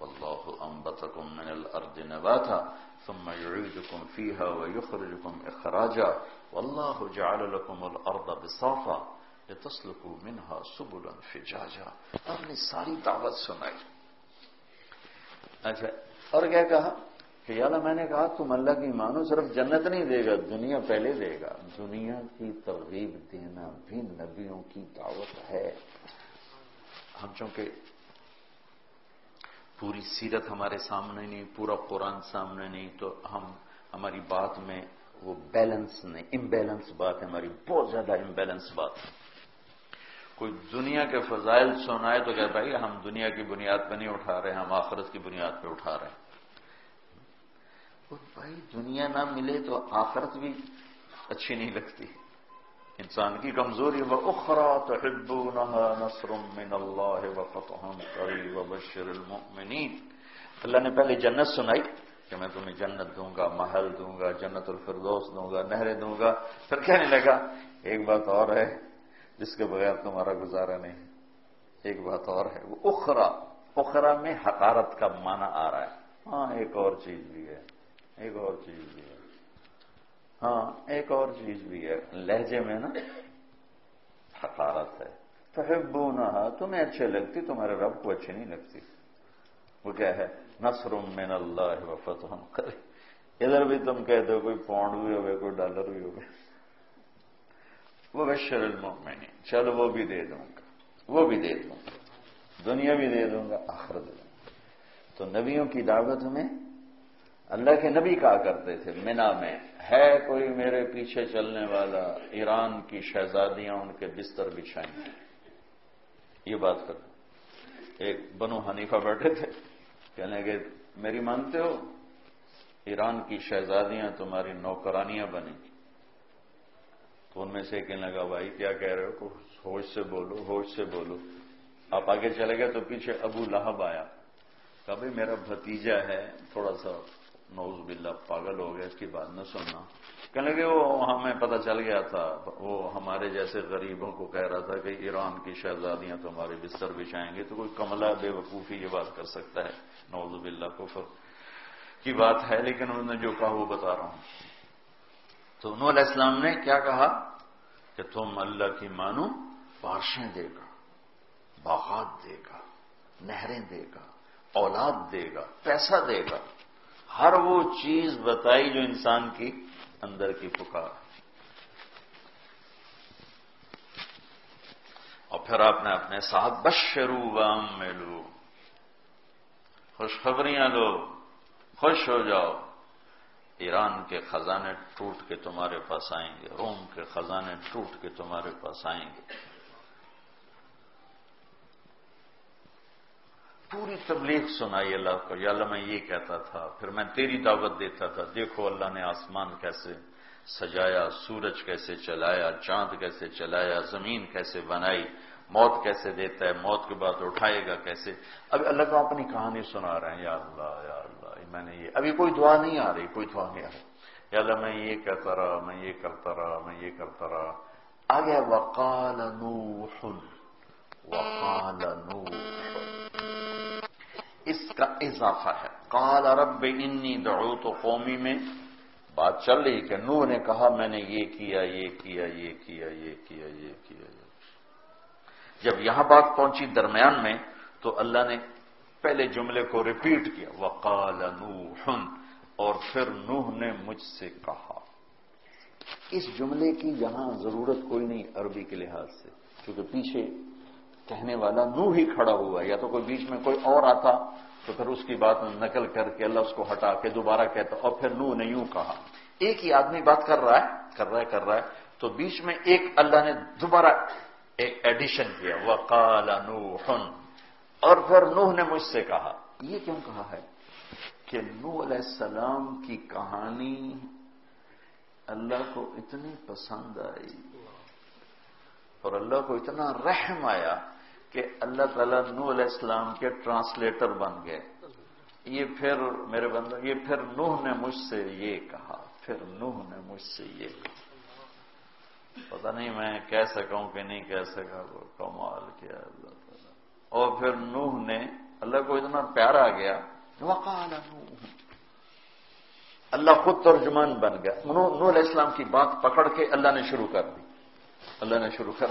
والله أنبتكم من الأرض نباتا ثم يعيدكم فيها ويخرجكم إخراجا والله جعل لكم الأرض بصافا لتسلكوا منها سبلا فجاجا۔ آپ نے ساری دعوت سنائی۔ اچھا اور کیا کہا؟ کہ یالا میں نے کہا، تم اللہ کی مانو صرف جنت نہیں دے گا، دنیا پہلے دے گا۔ دنیا کی ترغیب دینا بھی نبیوں کی دعوت ہے۔ ہم چونکہ پوری سیرت ہمارے سامنے نہیں، پورا قرآن سامنے نہیں، تو ہم، ہماری بات میں وہ بیلنس نہیں امبیلنس بات ہے، ہماری بہت زیادہ امبیلنس بات ہے۔ کوئی دنیا کے فضائل سنائے تو کہ بھائی، ہم دنیا کی بنیاد پہ نہیں اٹھا رہے، ہم آخرت کی بنیاد پہ اٹھا رہے ہیں۔ بھائی، دنیا نہ ملے تو آخرت بھی اچھی نہیں لگتی۔ انسان کی کمزوری وہ اخرا تو نصر من اللہ وبشر المؤمنین۔ اللہ نے پہلے جنت سنائی کہ میں تمہیں جنت دوں گا، محل دوں گا، جنت الفردوس دوں گا، نہریں دوں گا۔ پھر کہنے لگا، ایک بات اور ہے جس کے بغیر تمہارا گزارا نہیں۔ ایک بات اور ہے، وہ اخرا اخرا میں حقارت کا معنی آ رہا ہے۔ ہاں ایک اور چیز بھی ہے، ایک اور چیز بھی ہے۔ ہاں ایک اور چیز بھی ہے، لہجے میں نا حقارت ہے۔ تو تمہیں اچھے لگتی، تمہارے رب کو اچھی نہیں لگتی۔ وہ کیا ہے؟ نصر من اللہ وفت ہم کرے۔ ادھر بھی تم کہتے ہو، کوئی پاؤنڈ بھی ہوگئے، کوئی ڈالر بھی ہوگئے۔ وہ بشر المؤمنین۔ چلو وہ بھی دے دوں گا۔ وہ بھی دے دوں گا۔ دنیا بھی دے دوں گا آخر دے دوں گا تو نبیوں کی دعوت میں اللہ کے نبی کہا کرتے تھے، مینا میں ہے کوئی میرے پیچھے چلنے والا ایران کی شہزادیاں ان کے بستر بچھائیں۔ یہ بات کر۔ ایک بنو حنیفہ بیٹھے تھے، کہنے کہ میری مانتے ہو؟ ایران کی شہزادیاں تمہاری نوکرانیاں بنیں۔ گی تو ان میں سے کہنے لگا، بھائی کیا کہہ رہے ہو؟ ہوش سے بولو، ہوش سے بولو۔ آپ آگے چلے گئے تو پیچھے ابو لہب آیا۔ کہ بھائی میرا بھتیجا ہے، تھوڑا سا نوز باللہ، پاگل ہو گیا اس کی بات نہ سننا۔ کہنے لگے، وہ ہمیں پتہ چل گیا تھا، وہ ہمارے جیسے غریبوں کو کہہ رہا تھا کہ ایران کی شہزادیاں تو ہمارے بستر بچھائیں گے، تو کوئی کملہ بے وقوفی یہ بات کر سکتا ہے۔ نوز باللہ، کفر کی بات ہے، لیکن انہوں نے جو کہا وہ بتا رہا ہوں۔ تو انہوں علیہ السلام نے کیا کہا؟ کہ تم اللہ کی مانو، بارشیں دے گا، باغات دے گا، نہریں دے گا، اولاد دے گا، پیسہ دے گا۔ ہر وہ چیز بتائی جو انسان کی اندر کی پکار اور پھر آپ نے اپنے ساتھ بشرو وام میں لو خوشخبریاں لو۔ خوش ہو جاؤ۔ ایران کے خزانے ٹوٹ کے تمہارے پاس آئیں گے۔ روم کے خزانے ٹوٹ کے تمہارے پاس آئیں گے۔ پوری تبلیغ سنائی اللہ کو۔ یا اللہ میں یہ کہتا تھا، پھر میں تیری دعوت دیتا تھا، دیکھو اللہ نے آسمان کیسے سجایا، سورج کیسے چلایا، چاند کیسے چلایا، زمین کیسے بنائی، موت کیسے دیتا ہے، موت کے بعد اٹھائے گا کیسے۔ ابھی اللہ کو اپنی کہانی سنا رہے ہیں، یا اللہ یا اللہ میں نے یہ ابھی کوئی دعا نہیں آ رہی، کوئی دعا نہیں آ رہی۔ یا اللہ میں یہ کہتا رہا، میں یہ کرتا رہا، میں یہ کرتا رہا۔ آگے وقال نوح۔ وقال نوح. اس کا اضافہ ہے. قال رب انی دعوت قومی میں. بات چل رہی کہ نوح نے کہا میں نے یہ کیا یہ کیا یہ کیا یہ کیا یہ کیا جب یہاں بات پہنچی درمیان میں تو اللہ نے پہلے جملے کو ریپیٹ کیا. وقال نوح. اور پھر نوح نے مجھ سے کہا۔ اس جملے کی یہاں ضرورت کوئی نہیں عربی کے لحاظ سے، کیونکہ پیچھے کہنے والا نو ہی کھڑا ہوا یا تو کوئی بیچ میں کوئی اور آتا، تو پھر اس کی بات نقل کر کے اللہ اس کو ہٹا کے دوبارہ کہتا، اور پھر نو نے یوں کہا۔ ایک ہی آدمی بات کر رہا ہے، کر رہا ہے، کر رہا ہے، تو بیچ میں ایک اللہ نے دوبارہ ایک ایڈیشن کیا وہ کالا اور پھر نوح نے مجھ سے کہا۔ یہ کیوں کہا ہے؟ کہ نو علیہ السلام کی کہانی اللہ کو اتنی پسند آئی، اور اللہ کو اتنا رحم آیا کہ اللہ تعالیٰ نو علیہ السلام کے ٹرانسلیٹر بن گئے۔ یہ پھر میرے بندہ یہ پھر نوح نے مجھ سے یہ کہا، پھر نوح نے مجھ سے یہ کہا۔ پتہ نہیں میں کہہ سکا ہوں کہ نہیں کہہ سکا وہ کمال کیا اللہ تعالیٰ۔ اور پھر نوح نے اللہ کو اتنا پیار آ گیا وقال نوح۔ اللہ خود ترجمان بن گیا۔ نوح علیہ السلام کی بات پکڑ کے اللہ نے شروع کر دی۔ اللہ نے شروع کر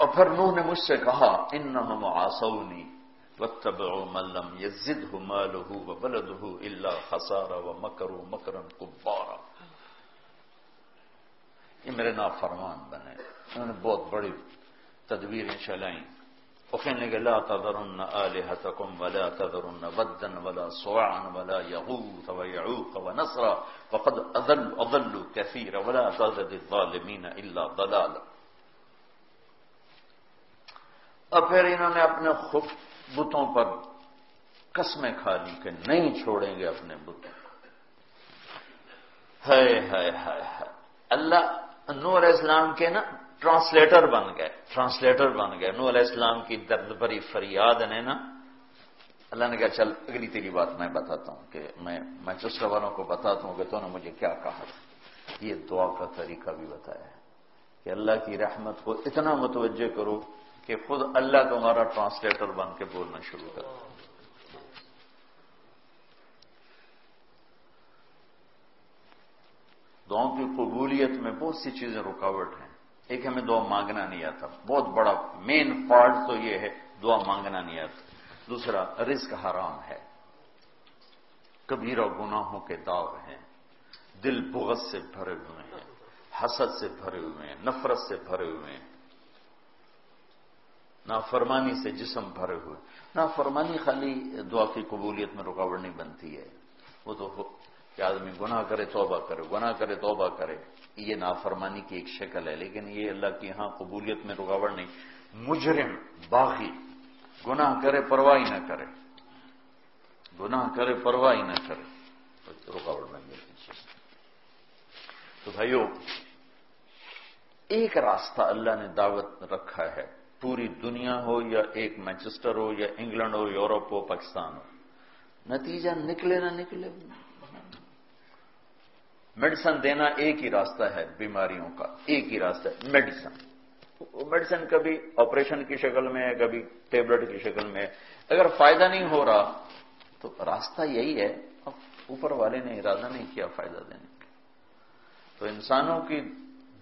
اور پھر نوح نے مجھ سے کہا ان آسونی وقت ملم یزد ہو مل ہوں و بلد ہوں اللہ خسارا و مکرو مکرن کبارا. یہ میرے نا فرمان بنے. انہوں نے بہت بڑی تدبیریں چلائیں وکھنے کے لا تذرن آلہتکم ولا تذرن ودن ولا سوعن ولا یغوث و یعوق و نصرا وقد اضل اضلوا كثيرا ولا تزد الظالمین الا ضلالا. اب پھر انہوں نے اپنے خود بتوں پر قسمیں کھا لی کہ نہیں چھوڑیں گے اپنے بتوں اللہ نور اسلام کے نا ٹرانسلیٹر بن گئے، ٹرانسلیٹر بن گئے۔ نور علیہ السلام کی درد بری فریاد نے نا، اللہ نے کہا، چل، اگلی تیری بات میں بتاتا ہوں کہ میں میں چسکا والوں کو بتاتا ہوں کہ تو نے مجھے کیا کہا۔ یہ دعا کا طریقہ بھی بتایا ہے کہ اللہ کی رحمت کو اتنا متوجہ کرو کہ خود اللہ تمہارا ٹرانسلیٹر بن کے بولنا شروع کرو دعاؤں کی قبولیت میں بہت سی چیزیں رکاوٹ ہیں۔ ایک ہمیں دعا مانگنا نہیں آتا۔ بہت بڑا مین پارٹ تو یہ ہے، دعا مانگنا نہیں آتا۔ دوسرا، رزق حرام ہے۔ کبیرہ گناہوں کے داغ ہیں۔ دل بغض سے بھرے ہوئے ہیں۔ حسد سے بھرے ہوئے ہیں۔ نفرت سے بھرے ہوئے ہیں۔ نافرمانی سے جسم بھرے ہوئے۔ نافرمانی خالی دعا کی قبولیت میں رکاوٹ نہیں بنتی ہے۔ وہ تو کہ آدمی گناہ کرے توبہ کرے، گناہ کرے توبہ کرے۔ یہ نافرمانی کی ایک شکل ہے، لیکن یہ اللہ کی ہاں قبولیت میں رکاوٹ نہیں۔ مجرم، باغی۔ گناہ کرے پرواہی نہ کرے۔ گناہ کرے پرواہی نہ کرے۔ رکاوٹ بن گئی۔ تو بھائیو، ایک راستہ اللہ نے دعوت رکھا ہے۔ پوری دنیا ہو یا ایک مینچسٹر ہو یا انگلینڈ ہو، یورپ ہو، پاکستان ہو۔ نتیجہ نکلے نہ نکلے۔ میڈیسن دینا ایک ہی راستہ ہے بیماریوں کا، ایک ہی راستہ ہے میڈیسن۔ میڈیسن کبھی آپریشن کی شکل میں ہے، کبھی ٹیبلٹ کی شکل میں ہے۔ اگر فائدہ نہیں ہو رہا، تو راستہ یہی ہے اوپر والے نے ارادہ نہیں کیا فائدہ دینے۔ کا تو انسانوں کی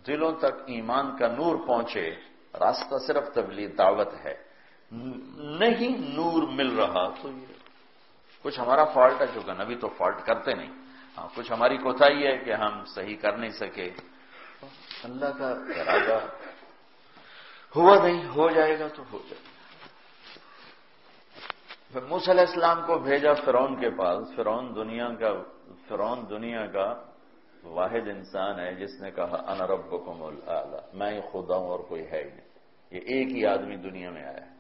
دلوں تک ایمان کا نور پہنچے۔ راستہ صرف تبلیغ دعوت ہے۔ نہیں نور مل رہا۔ تو یہ کچھ ہمارا فالٹ ہے چکا نبی تو فالٹ کرتے نہیں۔ ہاں کچھ ہماری کوتاہی ہے کہ ہم صحیح کر نہیں سکے۔ اللہ کا ارادہ ہوا نہیں، ہو جائے گا تو ہو جائے گا۔ موس علیہ السلام کو بھیجا فرون کے پاس۔ فرون دنیا کا فرون دنیا کا واحد انسان ہے جس نے کہا ان ربکم الاعلی. میں ہی خدا ہوں اور کوئی ہے ہی نہیں۔ یہ ایک ہی آدمی دنیا میں آیا ہے۔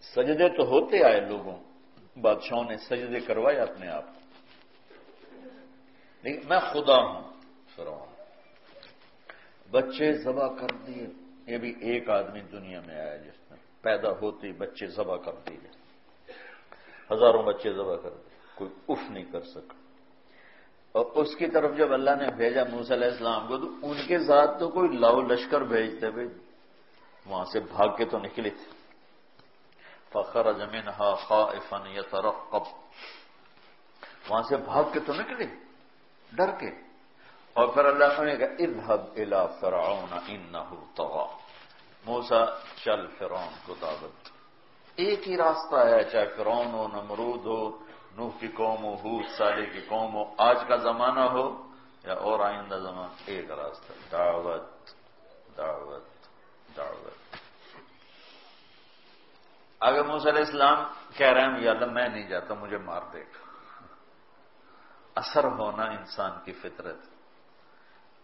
سجدے تو ہوتے آئے لوگوں۔ بادشاہوں نے سجدے کروائے اپنے آپ۔ لیکن میں خدا ہوں فرون بچے ذبح کر دیے۔ یہ بھی ایک آدمی دنیا میں آیا جس نے۔ پیدا ہوتے بچے ذبح کر دیے ہزاروں بچے ذبح کر دیے کوئی اف نہیں کر سکا اور اس کی طرف جب اللہ نے بھیجا موسی علیہ السلام کو، تو ان کے ساتھ تو کوئی لاؤ لشکر بھیجتے بھائی وہاں سے بھاگ کے تو نکلے تھے۔ فخر زمین ہا خا افن یا وہاں سے بھاگ کے تو نکلے۔ ڈر کے۔ اور پھر اللہ نے کہا، اذهب الى فرعون انه طغى موسا چل فرعون کو دعوت۔ ایک ہی راستہ ہے، چاہے فرعون ہو نمرود ہو، نوح کی قوم ہو حود صالح کی قوم ہو، آج کا زمانہ ہو یا اور آئندہ زمانہ ایک راستہ، دعوت دعوت دعوت۔ اگر موسیٰ علیہ السلام کہہ رہے ہیں، یا اللہ میں نہیں جاتا، مجھے مار دے گا۔ اثر ہونا انسان کی فطرت۔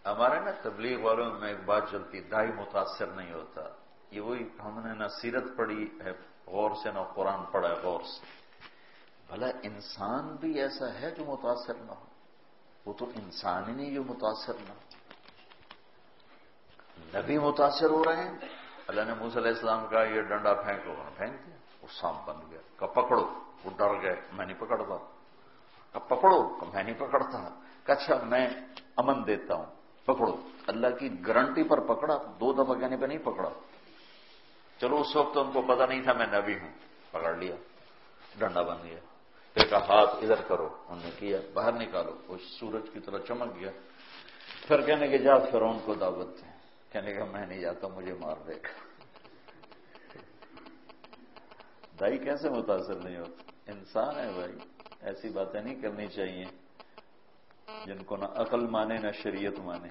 ہمارے نا تبلیغ والوں میں ایک بات چلتی دائی متاثر نہیں ہوتا۔ یہ وہی ہم نے نہ سیرت پڑھی ہے، غور سے نہ قرآن پڑھا ہے غور سے۔ بھلا انسان بھی ایسا ہے جو متاثر نہ ہو۔ وہ تو انسان ہی نہیں، جو متاثر نہ ہو۔ نبی متاثر ہو رہے ہیں۔ اللہ نے موسی علیہ السلام کا یہ ڈنڈا پھینکو۔ پھینک دیا۔ وہ سانپ بن گیا۔ کہ پکڑو۔ وہ ڈر گئے۔ میں نہیں پکڑتا۔ پکڑو۔ میں نہیں پکڑتا۔ اچھا میں امن دیتا ہوں۔ پکڑو۔ اللہ کی گارنٹی پر پکڑا، دو دفعہ کہنے پہ نہیں پکڑا۔ چلو، اس وقت ان کو پتا نہیں تھا میں نبی ہوں۔ پکڑ لیا، ڈنڈا بن گیا۔ پھر کہا، ہاتھ ادھر کرو۔ انہوں نے کیا، باہر نکالو۔ وہ سورج کی طرح چمک گیا۔ پھر کہنے کے، جا پھر ان کو دعوت تھے کہنے کا میں نہیں جاتا، مجھے مار دے گا۔ دائی کیسے متاثر نہیں ہوتا؟ انسان ہے بھائی، ایسی باتیں نہیں کرنی چاہیے۔ جن کو نہ عقل مانے نہ شریعت مانے۔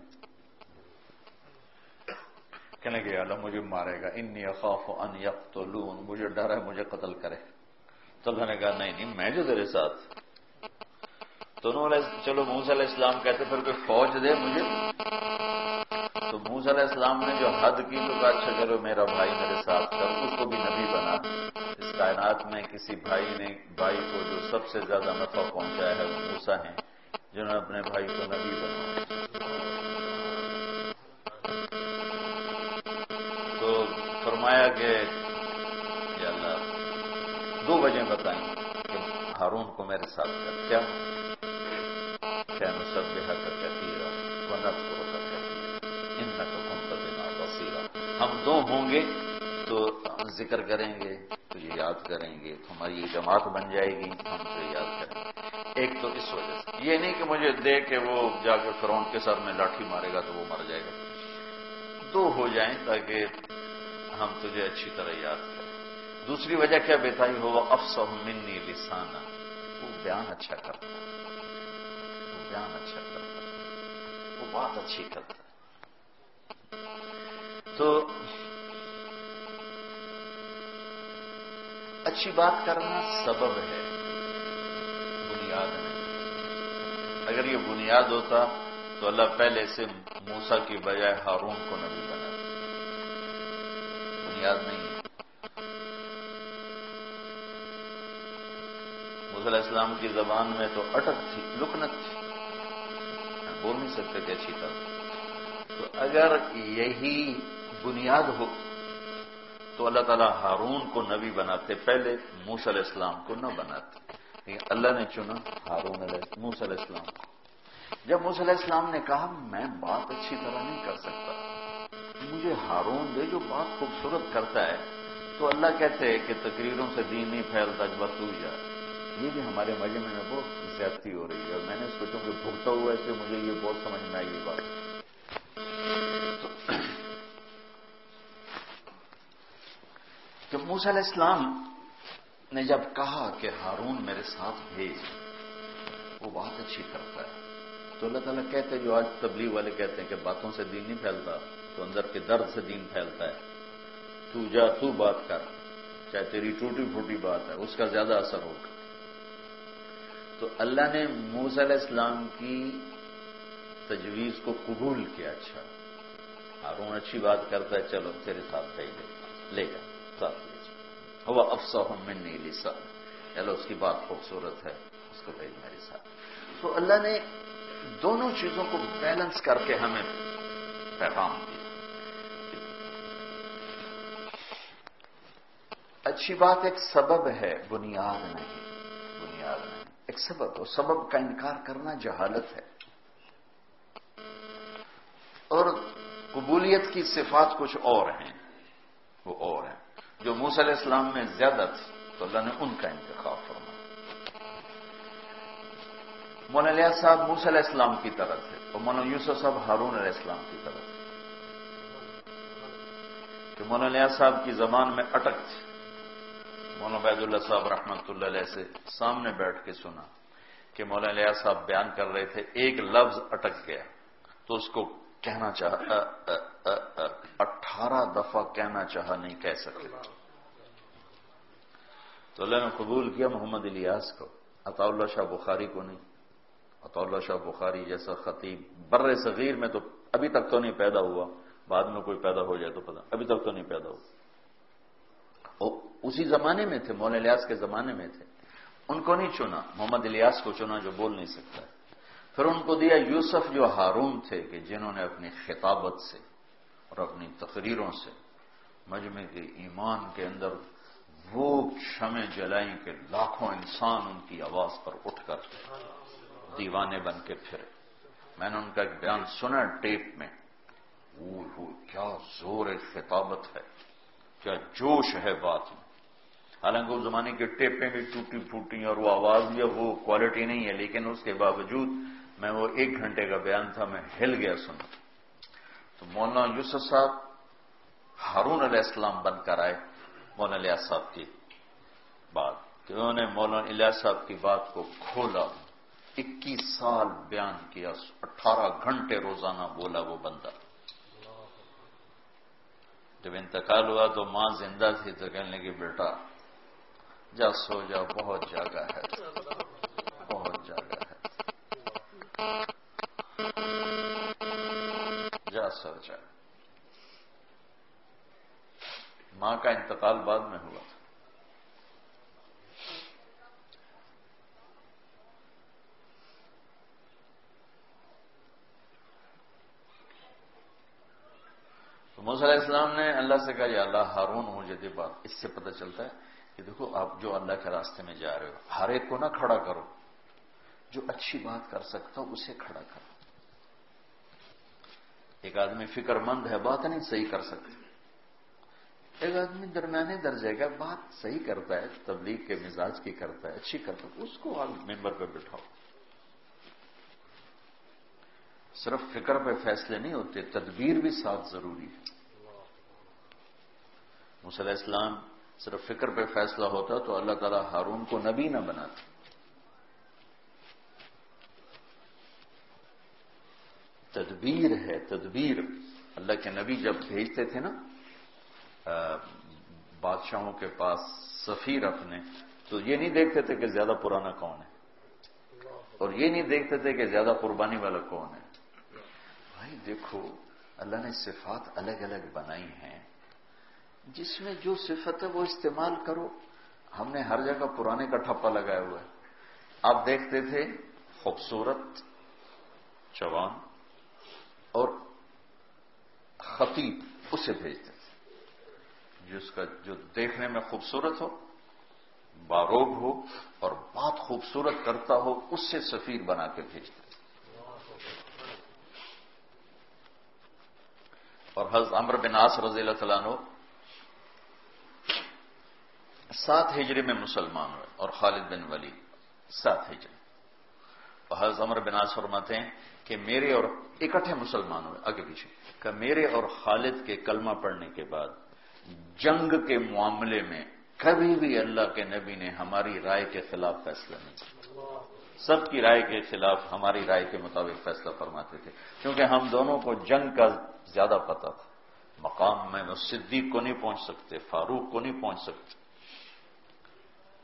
کہنے گے اللہ مجھے مارے گا۔ انی اخاف ان یقتلون۔ مجھے ڈر ہے، مجھے قتل کرے۔ تو اللہ نے کہا نہیں نہیں، میں جو تیرے ساتھ۔ تو انہوں نے چلو موس علیہ السلام کہتے، پھر کوئی فوج دے مجھے۔ تو موس علیہ السلام نے جو حد کی تو کہا اچھا کرو میرا بھائی میرے ساتھ کر۔ اس کو بھی نبی بنا۔ اس کائنات میں کسی بھائی نے، بھائی کو جو سب سے زیادہ نفع پہنچایا ہے، وہ موسا ہیں۔ جنہوں نے اپنے بھائی کو نبی بنا تو فرمایا کہ یا اللہ، دو وجہ بتائیں کہ ہارون کو میرے ساتھ کر کیا؟ کیا سب بےحد کر کہتی ونت کو کر ان کا کم بصیرہ ہم دو ہوں گے تو ذکر کریں گے تو یہ یاد کریں گے ہماری جماعت بن جائے گی، ہم سے یاد کریں گے۔ ایک تو اس وجہ سے۔ یہ نہیں کہ مجھے دے کہ وہ جا کے فرون کے سر میں لاٹھی مارے گا تو وہ مر جائے گا۔ دو ہو جائیں تاکہ ہم تجھے اچھی طرح یاد کریں۔ دوسری وجہ کیا بہتائی ہو افس منی لسانہ وہ بیان اچھا کرتا وہ بیان اچھا کرتا وہ بات اچھی کرتا تو اچھی بات کرنا سبب ہے۔ بنیاد نہیں اگر یہ بنیاد ہوتا تو اللہ پہلے سے موسا کی بجائے ہارون کو نبی بنا بنیاد نہیں علیہ السلام کی زبان میں تو اٹک تھی، لکنت تھی۔ بول نہیں سکتے کہ اچھی طرح۔ تو اگر یہی بنیاد ہو تو اللہ تعالیٰ ہارون کو نبی بناتے، پہلے موس علیہ السلام کو نہ بناتے۔ لیکن اللہ نے چنا، ہارون علیہ موس علیہ السلام۔ جب موس علیہ السلام نے کہا، میں بات اچھی طرح نہیں کر سکتا۔ مجھے ہارون دے جو بات خوبصورت کرتا ہے۔ تو اللہ کہتے ہیں کہ تقریروں سے دین نہیں پھیلتا بس تو جائے۔ یہ بھی ہمارے مجمے میں بہت زیادتی ہو رہی ہے۔ اور میں نے سوچوں کہ بھگتا ہوا ہے اس مجھے یہ بہت سمجھ میں آئی یہ بات۔ کہ [CLEARS THROAT] موسیٰ علیہ السلام نے جب کہا کہ ہارون میرے ساتھ بھیج، وہ بات اچھی کرتا ہے۔ تو اللہ تعالیٰ کہتے جو آج تبلیغ والے کہتے ہیں کہ باتوں سے دین نہیں پھیلتا، تو اندر کے درد سے دین پھیلتا ہے۔ تو جا، تو بات کر، چاہے تیری ٹوٹی پھوٹی بات ہے، اس کا زیادہ اثر ہوگا۔ تو اللہ نے موسیٰ علیہ السلام کی تجویز کو قبول کیا۔ اچھا ہارون اچھی بات کرتا ہے، چلو تیرے ساتھ بھائی لے جا، ساتھ ہوا افسا ہوں میں نہیں لی چلو اس کی بات خوبصورت ہے، اس کو بھائی میرے ساتھ. تو اللہ نے دونوں چیزوں کو بیلنس کر کے ہمیں پیغام دیا. اچھی بات ایک سبب ہے، بنیاد نہیں. بنیاد نہیں. ایک سبب، اور سبب کا انکار کرنا جہالت ہے. اور قبولیت کی صفات کچھ اور ہیں. وہ اور ہیں. جو موسی علیہ السلام میں زیادہ تھی، تو اللہ نے ان کا انتخاب فرمایا۔ مولانا صاحب موسی علیہ السلام کی طرف تھے اور مولانا یوسف صاحب ہارون علیہ السلام کی طرف تھے کہ مولانا صاحب کی زبان میں اٹک تھی۔ مولانا عبید اللہ صاحب رحمۃ اللہ علیہ سے سامنے بیٹھ کے سنا کہ مولانا صاحب بیان کر رہے تھے، ایک لفظ اٹک گیا۔ تو اس کو کہنا چاہا اٹھارہ دفعہ کہنا چاہا نہیں کہہ سکے۔ تو اللہ نے قبول کیا محمد الیاس کو. عطا اللہ شاہ بخاری کو نہیں. عطا اللہ شاہ بخاری جیسا خطیب بر صغیر میں تو ابھی تک تو نہیں پیدا ہوا. بعد میں کوئی پیدا ہو جائے تو پتا ابھی تک تو نہیں پیدا ہوا. اسی زمانے میں تھے، مولانا الیاس کے زمانے میں تھے. ان کو نہیں چنا، محمد الیاس کو چنا جو بول نہیں سکتا پھر ان کو دیا یوسف جو ہارون تھے کہ جنہوں نے اپنی خطابت سے اور اپنی تقریروں سے مجمع کے ایمان کے اندر وہ شمیں جلائیں کہ لاکھوں انسان ان کی آواز پر اٹھ کر دیوانے بن کے پھرے۔ میں نے ان کا ایک بیان سنا ٹیپ میں۔ وہ کیا زور خطابت ہے، کیا جوش ہے بات میں۔ حالانکہ اس زمانے کی ٹیپیں بھی ٹوٹی پھوٹی اور وہ آواز بھی وہ کوالٹی نہیں ہے، لیکن اس کے باوجود میں وہ ایک گھنٹے کا بیان تھا، میں ہل گیا سنا تو مولانا یوسف صاحب، ہارون علیہ السلام بن کر آئے۔ مولانا الیاس صاحب کی بات کہ انہوں نے مولانا الیاس صاحب کی بات کو کھولا، اکیس سال بیان کیا، اٹھارہ گھنٹے روزانہ بولا وہ بندہ۔ جب انتقال ہوا تو ماں زندہ تھی تو کہنے لگی، بیٹا، جا سو، جا، بہت جگہ ہے۔ بہت جگہ ہے۔ جا سو، جا۔ ماں کا انتقال بعد میں ہوا تھا۔ تو علیہ السلام نے اللہ سے کہا، یا اللہ ہارون، مجھے دے بات۔ اس سے پتہ چلتا ہے کہ دیکھو، آپ جو اللہ کے راستے میں جا رہے ہو، ہر ایک کو نہ کھڑا کرو۔ جو اچھی بات کر سکتا ہو، اسے کھڑا کرو۔ ایک آدمی فکر مند ہے بات نہیں صحیح کر سکتے ایک آدمی درمیانے درجے کا بات صحیح کرتا ہے، تبلیغ کے مزاج کی کرتا ہے، اچھی کرتا ہے، اس کو آپ ممبر پہ بٹھاؤ۔ صرف فکر پہ فیصلے نہیں ہوتے، تدبیر بھی ساتھ ضروری ہے۔ علیہ السلام صرف فکر پہ فیصلہ ہوتا تو اللہ تعالیٰ ہارون کو نبی نہ بناتا۔ تدبیر ہے، تدبیر۔ اللہ کے نبی جب بھیجتے تھے نا بادشاہوں کے پاس سفیر اپنے، تو یہ نہیں دیکھتے تھے کہ زیادہ پرانا کون ہے۔ اور یہ نہیں دیکھتے تھے کہ زیادہ قربانی والا کون ہے۔ بھائی دیکھو، اللہ نے صفات الگ الگ بنائی ہیں۔ جس میں جو صفت ہے وہ استعمال کرو۔ ہم نے ہر جگہ پرانے کا ٹھپا لگایا ہوا ہے۔ آپ دیکھتے تھے خوبصورت، جوان اور خطیب اسے بھیجتے۔ جس کا جو دیکھنے میں خوبصورت ہو، باروب ہو اور بات خوبصورت کرتا ہو، اس سے سفیر بنا کے بھیجتے اور حضرت عمر بن آس رضی اللہ تعالیٰ عنہ سات ہجری میں مسلمان ہوئے اور خالد بن ولی سات ہجری۔ اور حضرت عمر بن آس فرماتے ہیں کہ میرے اور اکٹھے مسلمان ہوئے، آگے پیچھے، کہ میرے اور خالد کے کلمہ پڑھنے کے بعد جنگ کے معاملے میں کبھی بھی اللہ کے نبی نے ہماری رائے کے خلاف فیصلہ نہیں کیا۔ سب کی رائے کے خلاف ہماری رائے کے مطابق فیصلہ فرماتے تھے۔ کیونکہ ہم دونوں کو جنگ کا زیادہ پتا تھا۔ مقام میں وہ صدیق کو نہیں پہنچ سکتے، فاروق کو نہیں پہنچ سکتے،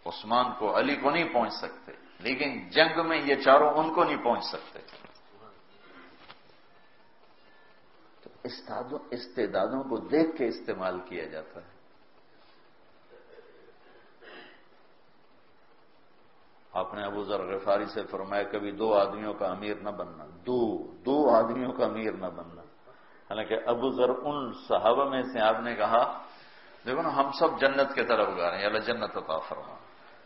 عثمان کو علی کو نہیں پہنچ سکتے، لیکن جنگ میں یہ چاروں ان کو نہیں پہنچ سکتے۔ استعدادوں کو دیکھ کے استعمال کیا جاتا ہے۔ آپ نے ابو ذر غفاری سے فرمایا کبھی دو آدمیوں کا امیر نہ بننا۔ دو دو آدمیوں کا امیر نہ بننا۔ حالانکہ ابو ذر ان صحابہ میں سے آپ نے کہا، دیکھو نا، ہم سب جنت کے طرف گا رہے ہیں اللہ جنت عطا فرما۔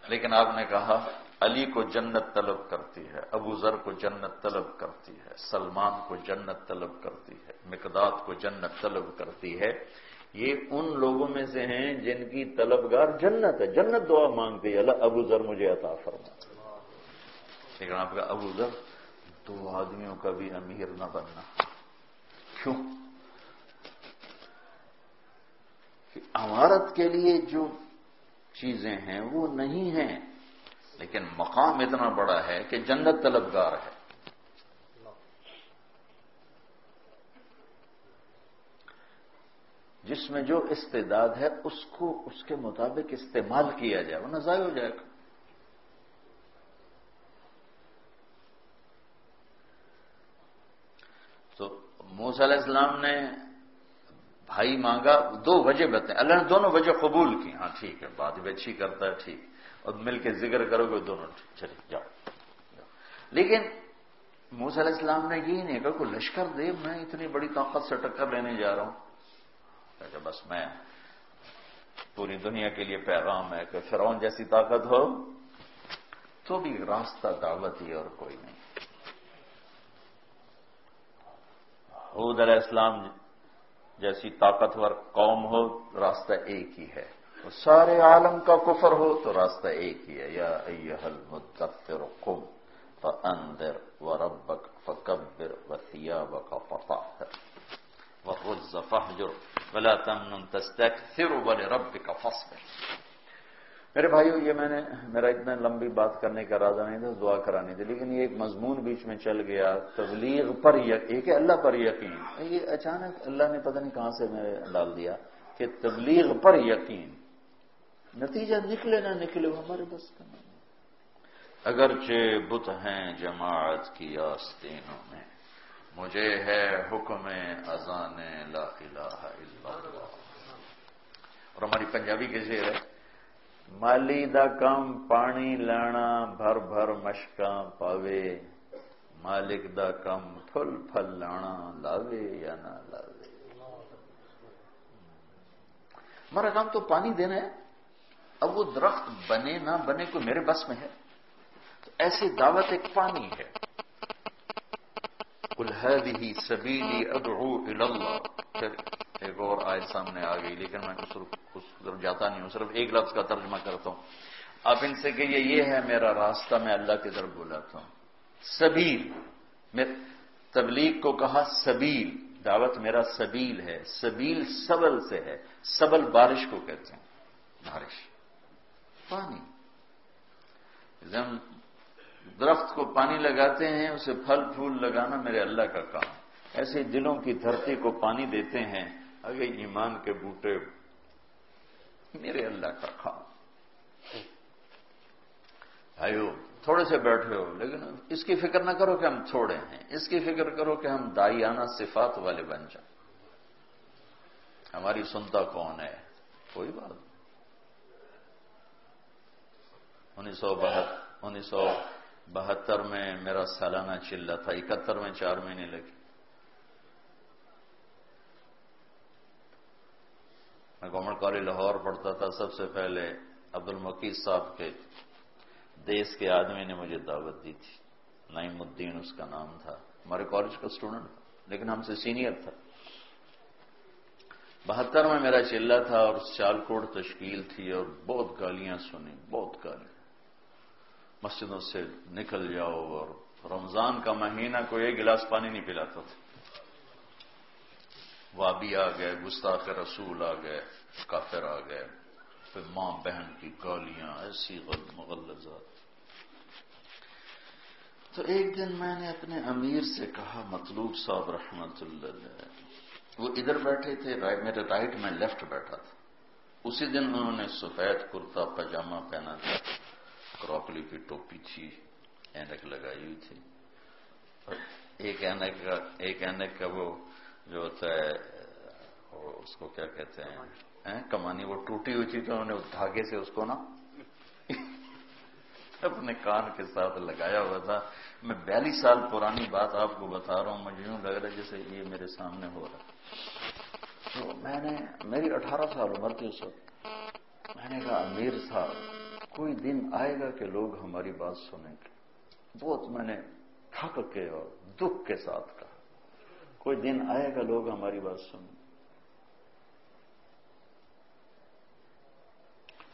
لیکن آپ نے کہا علی کو جنت طلب کرتی ہے، ابو ذر کو جنت طلب کرتی ہے، سلمان کو جنت طلب کرتی ہے، مقداد کو جنت طلب کرتی ہے۔ یہ ان لوگوں میں سے ہیں جن کی طلبگار جنت ہے۔ جنت دعا مانگتی ہے اللہ ابو ذر مجھے عطا فرما لیکن آپ کا ابو ذر دو آدمیوں کا بھی امیر نہ بننا۔ کیوں؟ کہ عمارت کے لیے جو چیزیں ہیں وہ نہیں ہیں۔ لیکن مقام اتنا بڑا ہے کہ جنت طلبگار ہے۔ جس میں جو استعداد ہے، اس کو، اس کے مطابق استعمال کیا جائے وہ نظائر ہو جائے گا۔ تو موس علیہ السلام نے بھائی مانگا، دو وجہ بتائیں۔ اللہ نے دونوں وجہ قبول کی۔ ہاں ٹھیک ہے بات بھی اچھی کرتا ہے، ٹھیک۔ اور مل کے ذکر کرو گے دونوں چلے، جاؤ۔ لیکن موس علیہ السلام نے یہ نہیں کہا کوئی لشکر دے، میں اتنی بڑی طاقت سے ٹکر لینے جا رہا ہوں۔ کہ بس میں پوری دنیا کے لیے پیغام ہے کہ فرعون جیسی طاقت ہو تو بھی راستہ دعوت ہی اور کوئی نہیں۔ حود علیہ السلام جیسی طاقتور قوم ہو، راستہ ایک ہی ہے۔ سارے عالم کا کفر ہو تو راستہ ایک ہی ہے، یا ایہا المدفر قم فاندر وربک فکبر وثیابک فطاہر والرز فہجر ولا تمنن تستکثر ولربک فصبر میرے بھائیو، یہ میں نے، میرا اتنا لمبی بات کرنے کا ارادہ نہیں تھا، دعا کرانی تھی، لیکن یہ ایک مضمون بیچ میں چل گیا، تبلیغ پر ایک اللہ پر یقین۔ یہ اچانک اللہ نے پتہ نہیں کہاں سے میں ڈال دیا کہ تبلیغ پر یقین۔ نتیجہ نکلے نہ نکلے وہ ہمارے بس کا نہیں اگرچہ بت ہیں جماعت کی آستینوں میں، مجھے ہے حکم اذان لا الہ الا اللہ۔ اور ہماری پنجابی کے زیر ہے، مالی دا کم پانی لانا بھر بھر مشکاں پاوے۔ مالک دا کم پھل پھل لانا، لاوے یا نہ لاوے۔ ہمارا کام تو پانی دینا ہے۔ اب وہ درخت بنے نہ بنے کوئی میرے بس میں ہے؟ تو ایسی دعوت ایک پانی ہے۔ هذه سبیلی ادعو اللہ پھر ایک اور آیت سامنے آ گئی، لیکن میں اس طرف جاتا نہیں ہوں، صرف ایک لفظ کا ترجمہ کرتا ہوں۔ آپ ان سے کہیے یہ ہے میرا راستہ، میں اللہ کی طرف بلاتا ہوں۔ سبیل، میں تبلیغ کو کہا سبیل۔ دعوت میرا سبیل ہے۔ سبیل سبل سے ہے۔ سبل بارش کو کہتے ہیں۔ بارش۔ پانی۔ درخت کو پانی لگاتے ہیں، اسے پھل، پھول لگانا میرے اللہ کا کام۔ ایسے دلوں کی دھرتی کو پانی دیتے ہیں، اگے ایمان کے بوٹے۔ میرے اللہ کا کام۔ آئیو تھوڑے سے بیٹھے ہو، لیکن اس کی فکر نہ کرو کہ ہم تھوڑے ہیں۔ اس کی فکر کرو کہ ہم دائیانہ صفات والے بن جائیں۔ ہماری سنتا کون ہے؟ کوئی بات انیس سو انیس سو بہتر میں میرا سالانہ چلہ تھا، اکہتر میں چار مہینے لگے۔ میں گورنمنٹ کالج لاہور پڑھتا تھا۔ سب سے پہلے عبد المقید صاحب کے دیس کے آدمی نے مجھے دعوت دی تھی۔ نعیم الدین اس کا نام تھا۔ ہمارے کالج کا اسٹوڈنٹ لیکن ہم سے سینئر تھا۔ بہتر میں میرا چلہ تھا اور چال کوٹ تشکیل تھی اور بہت گالیاں سنی بہت گالیاں۔ مسجدوں سے نکل جاؤ اور رمضان کا مہینہ کوئی ایک گلاس پانی نہیں پلاتا تھا۔ وابی آ گئے، گستاخ رسول آ گئے، کافر آ گئے، پھر ماں بہن کی گالیاں، ایسی مغلزات تو ایک دن میں نے اپنے امیر سے کہا، مطلوب صاحب رحمت اللہ وہ ادھر بیٹھے تھے میرے رائٹ میں لیفٹ بیٹھا تھا۔ اسی دن انہوں نے سفید کرتا پاجامہ پہنا تھا۔ کراکلی کی ٹوپی تھی اینک لگائی ہوئی تھی اور ایک اینک کا ایک اینک کا وہ جو ہوتا ہے اس کو کیا کہتے ہیں کمانی وہ ٹوٹی ہوئی تھی تو انہوں نے دھاگے سے اس کو نا اپنے کان کے ساتھ لگایا ہوا تھا میں بیالیس سال پرانی بات آپ کو بتا رہا ہوں مجھے یوں لگ رہا ہے جیسے یہ میرے سامنے ہو رہا تو میں نے میری اٹھارہ سال عمر تھی اس وقت میں نے کہا امیر صاحب کوئی دن آئے گا کہ لوگ ہماری بات سنیں گے۔ بہت میں نے تھک کے اور دکھ کے ساتھ کہا۔ کوئی دن آئے گا لوگ ہماری بات سنیں۔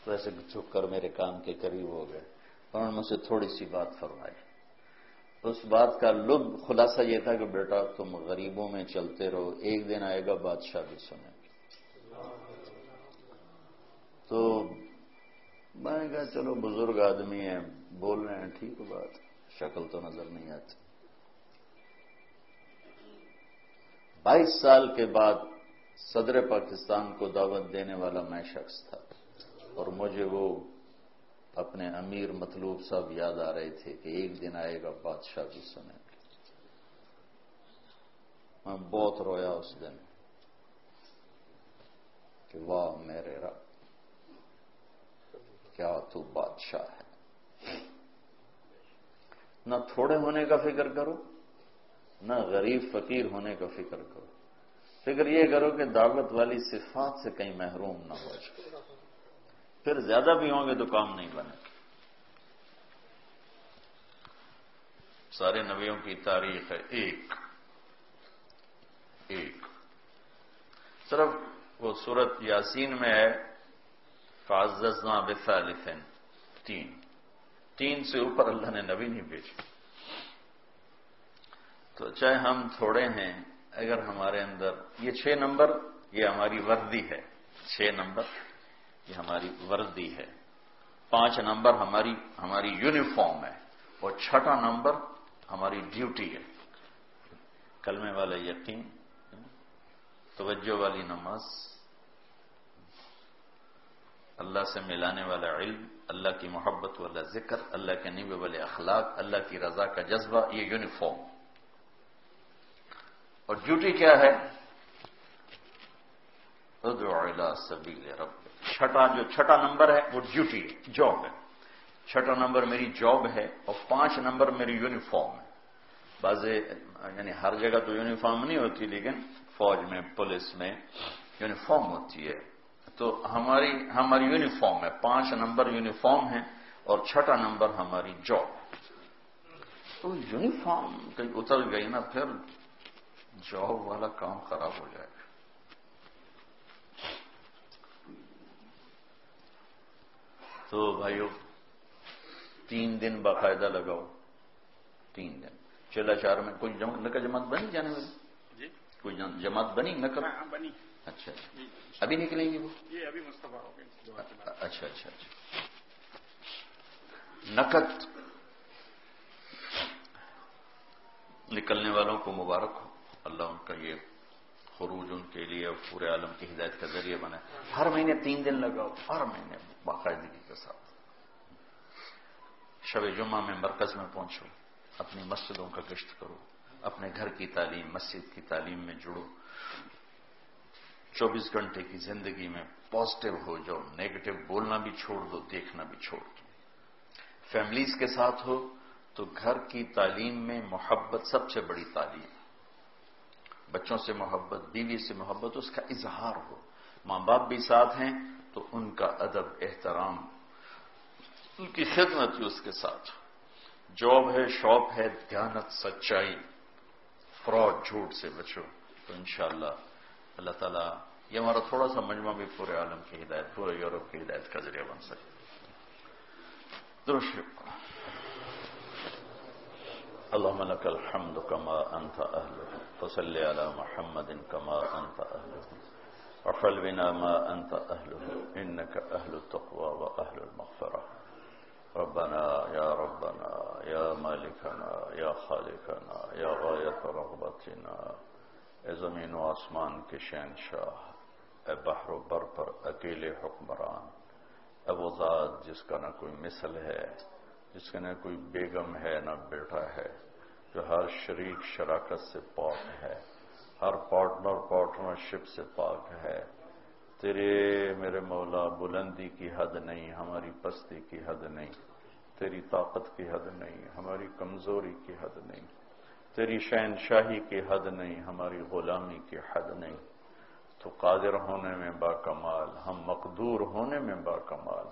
تو ایسے چھپ کر میرے کام کے قریب ہو گئے۔ انہوں نے مجھ سے تھوڑی سی بات فرمائی۔ اس بات کا لب خلاصہ یہ تھا کہ بیٹا تم غریبوں میں چلتے رہو۔ ایک دن آئے گا بادشاہ بھی سنیں تو میں نے کہا چلو بزرگ آدمی ہیں، بول رہے ہیں، ٹھیک بات۔ شکل تو نظر نہیں آتی۔ بائیس سال کے بعد صدر پاکستان کو دعوت دینے والا میں شخص تھا۔ اور مجھے وہ اپنے امیر مطلوب صاحب یاد آ رہے تھے کہ ایک دن آئے گا، بادشاہ بھی سنے۔ میں بہت رویا اس دن کہ واہ، میرے رب۔ کیا تو بادشاہ ہے۔ نہ تھوڑے ہونے کا فکر کرو، نہ غریب فقیر ہونے کا فکر کرو۔ فکر یہ کرو کہ دعوت والی صفات سے کہیں محروم نہ ہو جائے۔ پھر زیادہ بھی ہوں گے تو کام نہیں بنے۔ سارے نبیوں کی تاریخ ہے ایک۔ ایک۔ صرف وہ صورت یاسین میں ہے۔ فاضنا بفالفن تین. تین سے اوپر اللہ نے نبی نہیں بھیجا تو چاہے ہم تھوڑے ہیں، اگر ہمارے اندر یہ چھ نمبر، یہ ہماری وردی ہے. چھ نمبر، یہ ہماری وردی ہے. پانچ نمبر ہماری ہماری یونیفارم ہے. اور چھٹا نمبر ہماری ڈیوٹی ہے. کلمے والا یقین، توجہ والی نماز اللہ سے ملانے والا علم، اللہ کی محبت والا ذکر، اللہ کے نیبے والے اخلاق، اللہ کی رضا کا جذبہ، یہ یونیفارم اور ڈیوٹی کیا ہے؟ سبیل رب چھٹا جو چھٹا نمبر ہے، وہ ڈیوٹی ہے جاب ہے. چھٹا نمبر میری جاب ہے اور پانچ نمبر میری یونیفارم ہے. بعض یعنی ہر جگہ تو یونیفارم نہیں ہوتی، لیکن فوج میں، پولیس میں یونیفارم ہوتی ہے. تو ہماری ہماری یونیفارم ہے پانچ نمبر یونیفارم ہے اور چھٹا نمبر ہماری جاب۔ تو یونیفارم کہیں اتر گئی نا پھر جاب والا کام خراب ہو جائے گا۔ تو بھائیو تین دن باقاعدہ لگاؤ۔ تین دن۔ چلا چار میں کوئی جماعت بنی جانے والی جی۔ کوئی جماعت بنی؟ نقل ہاں، بنی۔ اچھا جی۔ ابھی نکلیں گی وہ؟ اچھا اچھا اچھا۔ نقد۔ نکلنے والوں کو مبارک ہو۔ اللہ ان کا یہ خروج ان کے لیے پورے عالم کی ہدایت کا ذریعہ بنا ہر مہینے تین دن لگاؤ۔ ہر مہینے باقاعدگی کے ساتھ۔ شب جمعہ میں مرکز میں پہنچو۔ اپنی مسجدوں کا گشت کرو۔ اپنے گھر کی تعلیم مسجد کی تعلیم میں جڑو۔ چوبیس گھنٹے کی زندگی میں پازیٹو ہو جاؤ نیگیٹو بولنا بھی چھوڑ دو، دیکھنا بھی چھوڑ دو۔ فیملیز کے ساتھ ہو تو گھر کی تعلیم میں محبت سب سے بڑی تعلیم۔ بچوں سے محبت، بیوی سے محبت، اس کا اظہار ہو۔ ماں باپ بھی ساتھ ہیں تو ان کا ادب، احترام، ان کی خدمت بھی اس کے ساتھ جاب ہے شاپ ہے دھیانت سچائی، فراڈ جھوٹ سے بچو۔ تو انشاءاللہ اللہ تعالیٰ یہ ہمارا تھوڑا سا مجمع بھی پورے عالم کی ہدایت پورے یورپ کی ہدایت کا ذریعہ بن سکے۔ اللهم لك الحمد كما أنت أهله فصل على محمد كما أنت أهله وفل بنا ما أنت أهله إنك أهل التقوى وأهل المغفرة ربنا يا ربنا يا مالكنا يا خالقنا يا غاية رغبتنا۔ اے زمین و آسمان کے شہنشاہ، اے بحر و بر پر اکیلے حکمران۔ اے وہ ذات جس کا نہ کوئی مثل ہے، جس کا نہ کوئی بیگم ہے، نہ بیٹا ہے، جو ہر شریک شراکت سے پاک ہے، ہر پارٹنر پارٹنرشپ سے پاک ہے۔ تیرے میرے مولا، بلندی کی حد نہیں، ہماری پستی کی حد نہیں، تیری طاقت کی حد نہیں، ہماری کمزوری کی حد نہیں۔ تیری شہنشاہی کی حد نہیں، ہماری غلامی کی حد نہیں۔ تو قادر ہونے میں با کمال ہم مقدور ہونے میں با کمال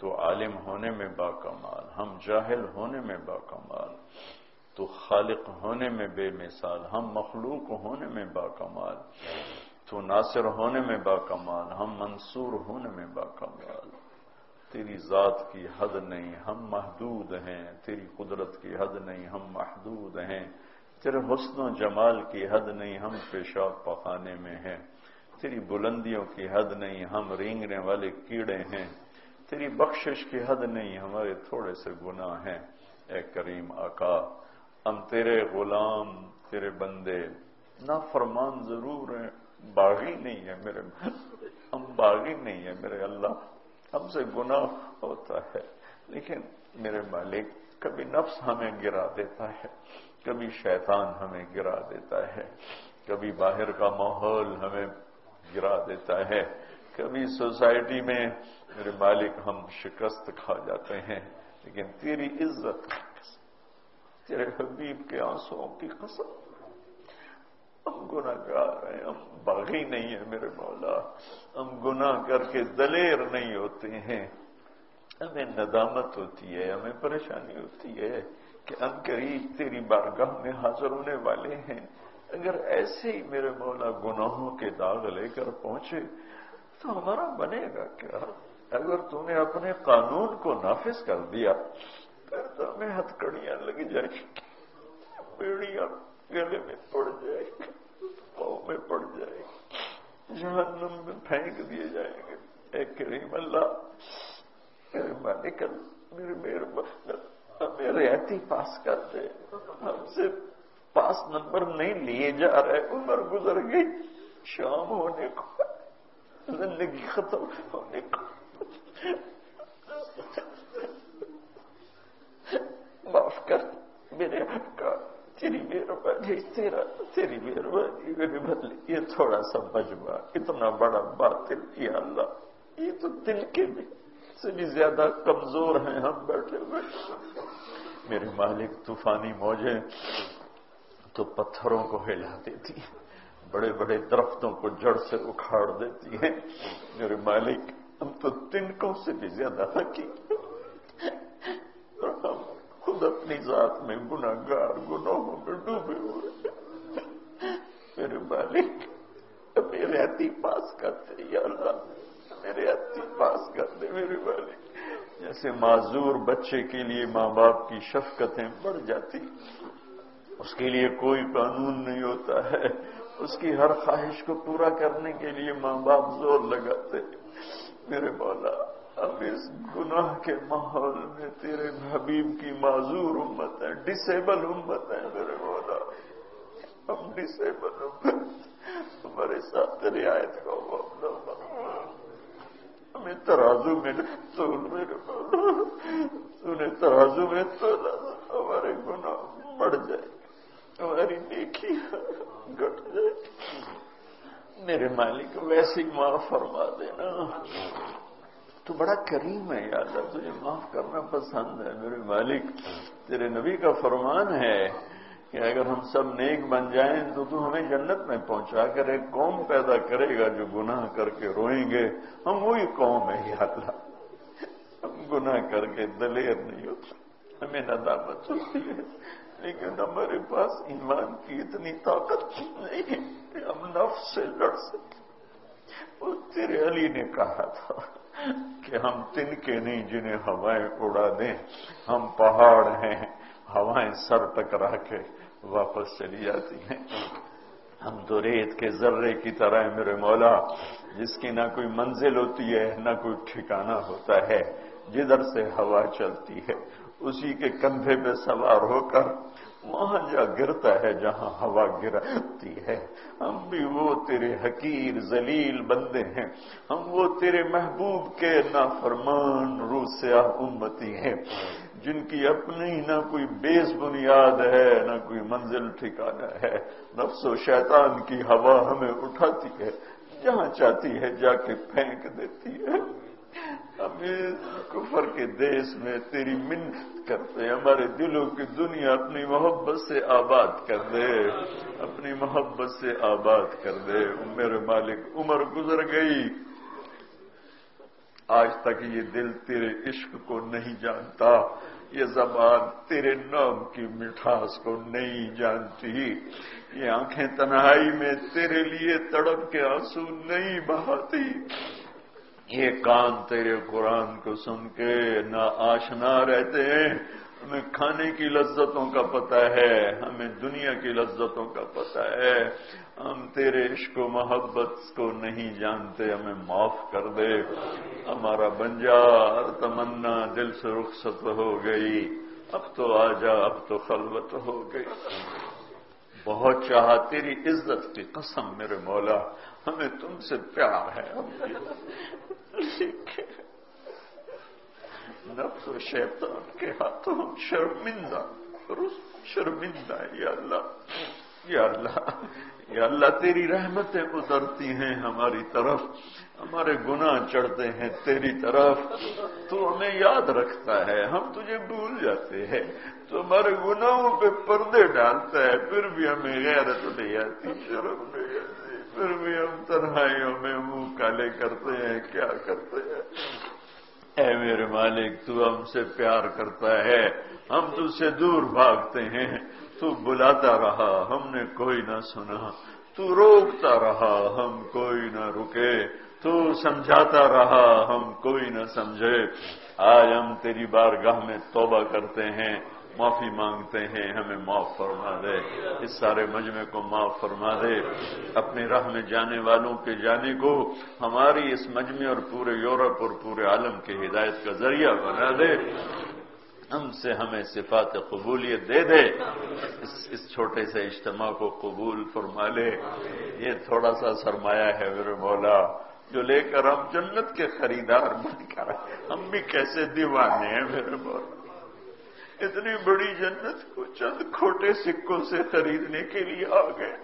تو عالم ہونے میں با کمال ہم جاہل ہونے میں با کمال تو خالق ہونے میں بے مثال، ہم مخلوق ہونے میں با کمال تو ناصر ہونے میں با کمال ہم منصور ہونے میں با کمال تیری ذات کی حد نہیں، ہم محدود ہیں۔ تیری قدرت کی حد نہیں، ہم محدود ہیں۔ تیرے حسن و جمال کی حد نہیں، ہم پیشاب پخانے میں ہیں۔ تیری بلندیوں کی حد نہیں، ہم رینگنے والے کیڑے ہیں۔ تیری بخشش کی حد نہیں، ہمارے تھوڑے سے گناہ ہیں۔ اے کریم آقا، ہم تیرے غلام، تیرے بندے نہ فرمان ضرور ہیں۔ باغی نہیں ہے میرے ہم باغی نہیں ہے میرے اللہ، ہم سے گناہ ہوتا ہے، لیکن میرے مالک، کبھی نفس ہمیں گرا دیتا ہے۔ کبھی شیطان ہمیں گرا دیتا ہے، کبھی باہر کا ماحول ہمیں گرا دیتا ہے، کبھی سوسائٹی میں میرے مالک ہم شکست کھا جاتے ہیں، لیکن تیری عزت، تیرے حبیب کے آنسو کی قسم۔ ہم گناہ گار ہیں، ہم باغی نہیں ہیں میرے مولا۔ ہم گناہ کر کے دلیر نہیں ہوتے ہیں۔ ہمیں ندامت ہوتی ہے، ہمیں پریشانی ہوتی ہے۔ کہ ہم قریب تیری بارگاہ میں حاضر ہونے والے ہیں۔ اگر ایسے ہی میرے مولا گناہوں کے داغ لے کر پہنچے تو ہمارا بنے گا کیا؟ اگر تم نے اپنے قانون کو نافذ کر دیا، پھر تو ہمیں ہتھ کڑیاں لگ جائیں بیڑیاں گلے میں پڑ جائے گی، پاؤں میں پڑ جائے گی، جہنم میں پھینک دیے جائیں گے۔ اے کریم اللہ میرے مالک میرے میرے میرے ایتی پاس کر دے ہم سے پاس نمبر نہیں لیے جا رہے، عمر گزر گئی۔ شام ہونے کو، زندگی ختم ہونے کو۔ معاف کر، میرے کا، تیری مہربانی، تیرا، تیری مہربانی میرے بدلے یہ تھوڑا سا مجمع اتنا بڑا باطل، یا اللہ، یہ تو دل کے بھی سے بھی زیادہ کمزور ہیں ہم بیٹھے ہوئے میرے مالک طوفانی موجیں تو پتھروں کو ہلا دیتی ہیں، بڑے بڑے درختوں کو جڑ سے اکھاڑ دیتی ہیں۔ میرے مالک، ہم تو تنکوں سے بھی زیادہ حقی اور ہم خود اپنی ذات میں گناگار گناہوں میں ڈوبے ہوئے میرے مالک میرے ہاتھی پاس کرتے یا اللہ میرے ہاتھی پاس کر دے میرے مالک جیسے معذور بچے کے لیے ماں باپ کی شفقتیں بڑھ جاتی، اس کے لیے کوئی قانون نہیں ہوتا ہے۔ اس کی ہر خواہش کو پورا کرنے کے لیے ماں باپ زور لگاتے۔ میرے مولا اب اس گناہ کے ماحول میں تیرے حبیب کی معذور امت ہے ڈسیبل امت ہے میرے مولا، ہم ڈسیبل امت ہمارے ساتھ رعایت کو ہمیں ترازو میں تو میرے مولا ترازو میں تو ہمارے گناہ بڑھ جائے ہماری نیکی گٹ جائے میرے مالک ویسی معاف فرما دینا۔ تو بڑا کریم ہے، یا اللہ، تجھے معاف کرنا پسند ہے۔ میرے مالک، تیرے نبی کا فرمان ہے۔ کہ اگر ہم سب نیک بن جائیں تو تو ہمیں جنت میں پہنچا کر ایک قوم پیدا کرے گا جو گناہ کر کے روئیں گے۔ ہم وہی قوم ہے یا اللہ۔ ہم گناہ کر کے دلیر نہیں ہوتا ہمیں ندامت ہوتی ہے۔ لیکن ہمارے پاس ایمان کی اتنی طاقت نہیں ہے کہ ہم نفس سے لڑ سکتے وہ تیرے علی نے کہا تھا کہ ہم تن کے نہیں جنہیں ہوائیں اڑا دیں ہم پہاڑ ہیں۔ ہوائیں سر ٹکرا کے واپس چلی جاتی ہیں۔ ہم تو ریت کے ذرے کی طرح میرے مولا، جس کی نہ کوئی منزل ہوتی ہے، نہ کوئی ٹھکانہ ہوتا ہے، جدھر سے ہوا چلتی ہے، اسی کے کندھے پہ سوار ہو کر وہاں جا گرتا ہے جہاں ہوا گرتی ہے۔ ہم بھی وہ تیرے حقیر، ذلیل بندے ہیں۔ ہم وہ تیرے محبوب کے نافرمان روسیاہ امتی ہیں۔ جن کی اپنی نہ کوئی بیس بنیاد ہے، نہ کوئی منزل ٹھکانا ہے۔ نفس و شیطان کی ہوا ہمیں اٹھاتی ہے، جہاں چاہتی ہے جا کے پھینک دیتی ہے۔ ہمیں کفر کے دیش میں تیری منت کرتے ہمارے دلوں کی دنیا اپنی محبت سے آباد کر دے۔ اپنی محبت سے آباد کر دے۔ میرے مالک، عمر گزر گئی۔ آج تک یہ دل تیرے عشق کو نہیں جانتا، یہ زبان تیرے نام کی مٹھاس کو نہیں جانتی۔ یہ آنکھیں تنہائی میں تیرے لیے تڑپ کے آنسو نہیں بہاتی۔ یہ کان تیرے قرآن کو سن کے نہ آشنا رہتے ہیں۔ ہمیں کھانے کی لذتوں کا پتہ ہے، ہمیں دنیا کی لذتوں کا پتہ ہے۔ ہم تیرے عشق و محبت کو نہیں جانتے، ہمیں معاف کر دے۔ ہمارا بنجار تمنا، دل سے رخصت ہو گئی۔ اب تو آ جا اب تو خلوت ہو گئی۔ بہت چاہا تیری عزت کی قسم میرے مولا، ہمیں تم سے پیار ہے۔ نفس و شیطان کے ہاتھوں ہم شرمندہ شرمندہ یا اللہ یا اللہ۔ یا اللہ تیری رحمتیں اترتی ہیں ہماری طرف، ہمارے گناہ چڑھتے ہیں تیری طرف۔ تو ہمیں یاد رکھتا ہے، ہم تجھے بھول جاتے ہیں۔ تو ہمارے گناہوں پہ پردے ڈالتا ہے، پھر بھی ہمیں غیرت نہیں آتی، شرم نہیں آتی، پھر بھی ہم تنہائیوں میں منہ کالے کرتے ہیں۔ کیا کرتے ہیں؟ اے میرے مالک، تو ہم سے پیار کرتا ہے، ہم تجھ سے دور بھاگتے ہیں۔ تو بلاتا رہا، ہم نے کوئی نہ سنا۔ تو روکتا رہا، ہم کوئی نہ رکے۔ تو سمجھاتا رہا، ہم کوئی نہ سمجھے۔ آج ہم تیری بارگاہ میں توبہ کرتے ہیں، معافی مانگتے ہیں، ہمیں معاف فرما دے۔ اس سارے مجمع کو معاف فرما دے۔ اپنے راہ میں جانے والوں کے جانے کو ہماری اس مجمع اور پورے یورپ اور پورے عالم کی ہدایت کا ذریعہ بنا دے۔ ہم سے ہمیں صفات قبولیت دے دے۔ اس اس چھوٹے سے اجتماع کو قبول فرما لے۔ یہ تھوڑا سا سرمایہ ہے میرے مولا، جو لے کر ہم جنت کے خریدار بن کر ہم بھی کیسے دیوانے ہیں میرے مولا۔ اتنی بڑی جنت کو چند کھوٹے سکوں سے خریدنے کے لیے آ گئے۔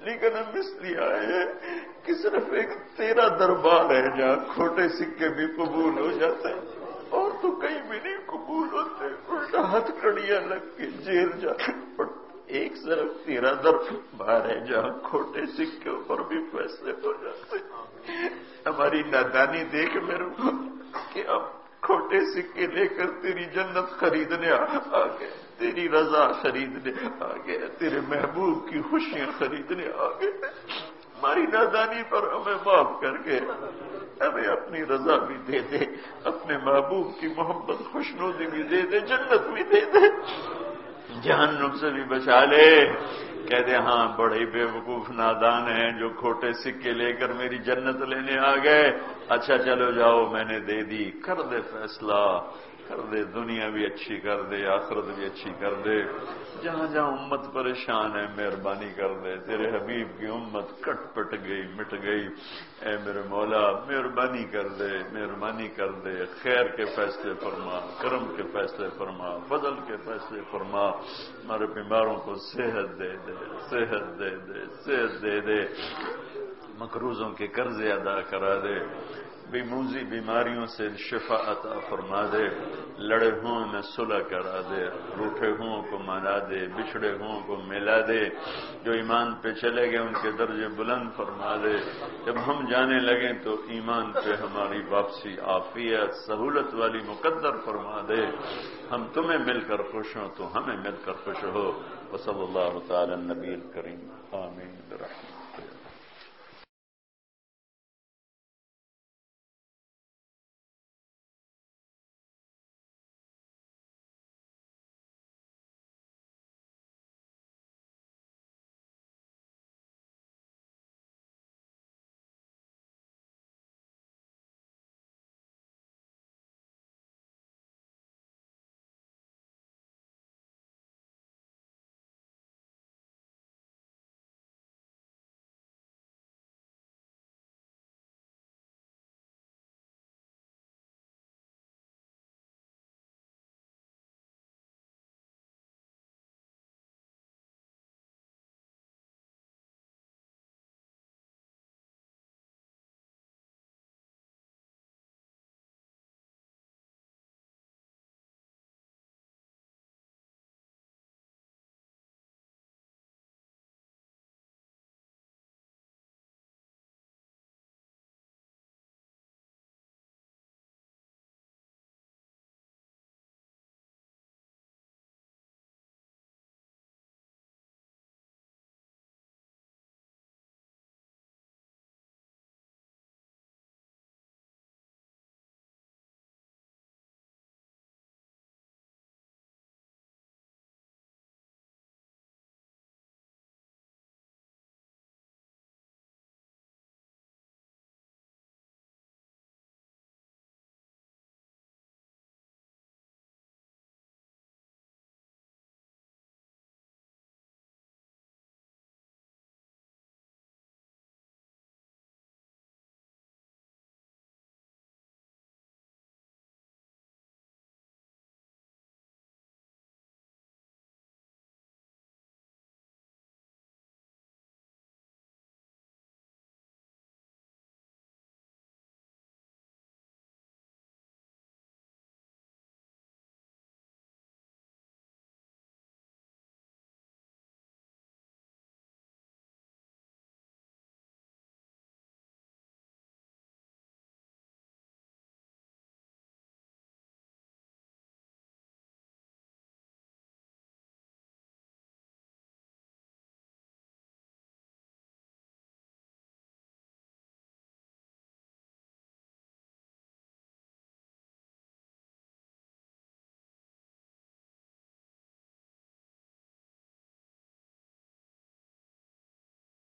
لیکن ہم اس لیے آئے کہ صرف ایک تیرا دربار ہے جہاں کھوٹے سکے بھی قبول ہو جاتے ہیں۔ اور تو کہیں بھی نہیں قبول ہوتے۔ الٹا ہاتھ کڑیاں لگ کے جیل جاتے ایک طرف تیرا در بار ہے جہاں کھوٹے سکے پر بھی فیصلے ہو جاتے۔ ہماری نادانی دیکھ میرے کہ اب کھوٹے سکے لے کر تیری جنت خریدنے آ گئے۔ تیری رضا خریدنے آ گئے۔ تیرے محبوب کی خوشیاں خریدنے آ گئے۔ ہماری نادانی پر ہمیں معاف کر کے ہمیں اپنی رضا بھی دے دے، اپنے محبوب کی محبت خوشنودی بھی دے دے، جنت بھی دے دے۔ جہنم سے بھی بچا لے۔ کہہ دے ہاں بڑے بے وقوف نادان ہیں جو کھوٹے سکے لے کر میری جنت لینے آ گئے۔ اچھا چلو جاؤ، میں نے دے دی۔ کر دے فیصلہ۔ کر دے دنیا بھی اچھی کر دے آخرت بھی اچھی کر دے جہاں جہاں امت پریشان ہے، مہربانی کر دے تیرے حبیب کی امت کٹ پٹ گئی، مٹ گئی۔ اے میرے مولا، مہربانی کر دے مہربانی کر دے خیر کے فیصلے فرما، کرم کے فیصلے فرما فضل کے فیصلے فرما۔ ہمارے بیماروں کو صحت دے دے، صحت دے دے، صحت دے دے۔ مقروضوں کے قرضے ادا کرا دے۔ بیموزی بیماریوں سے شفا عطا فرما دے، لڑے ہوں میں صلح کرا دے، روٹے ہوں کو منا دے، بچھڑے ہوں کو ملا دے، جو ایمان پہ چلے گئے ان کے درجے بلند فرما دے۔ جب ہم جانے لگیں تو ایمان پہ ہماری واپسی آفیت سہولت والی مقدر فرما دے۔ ہم تمہیں مل کر خوش ہوں، تو ہمیں مل کر خوش ہو۔ وصل اللہ تعالی نبی کریم آمین۔ برحمت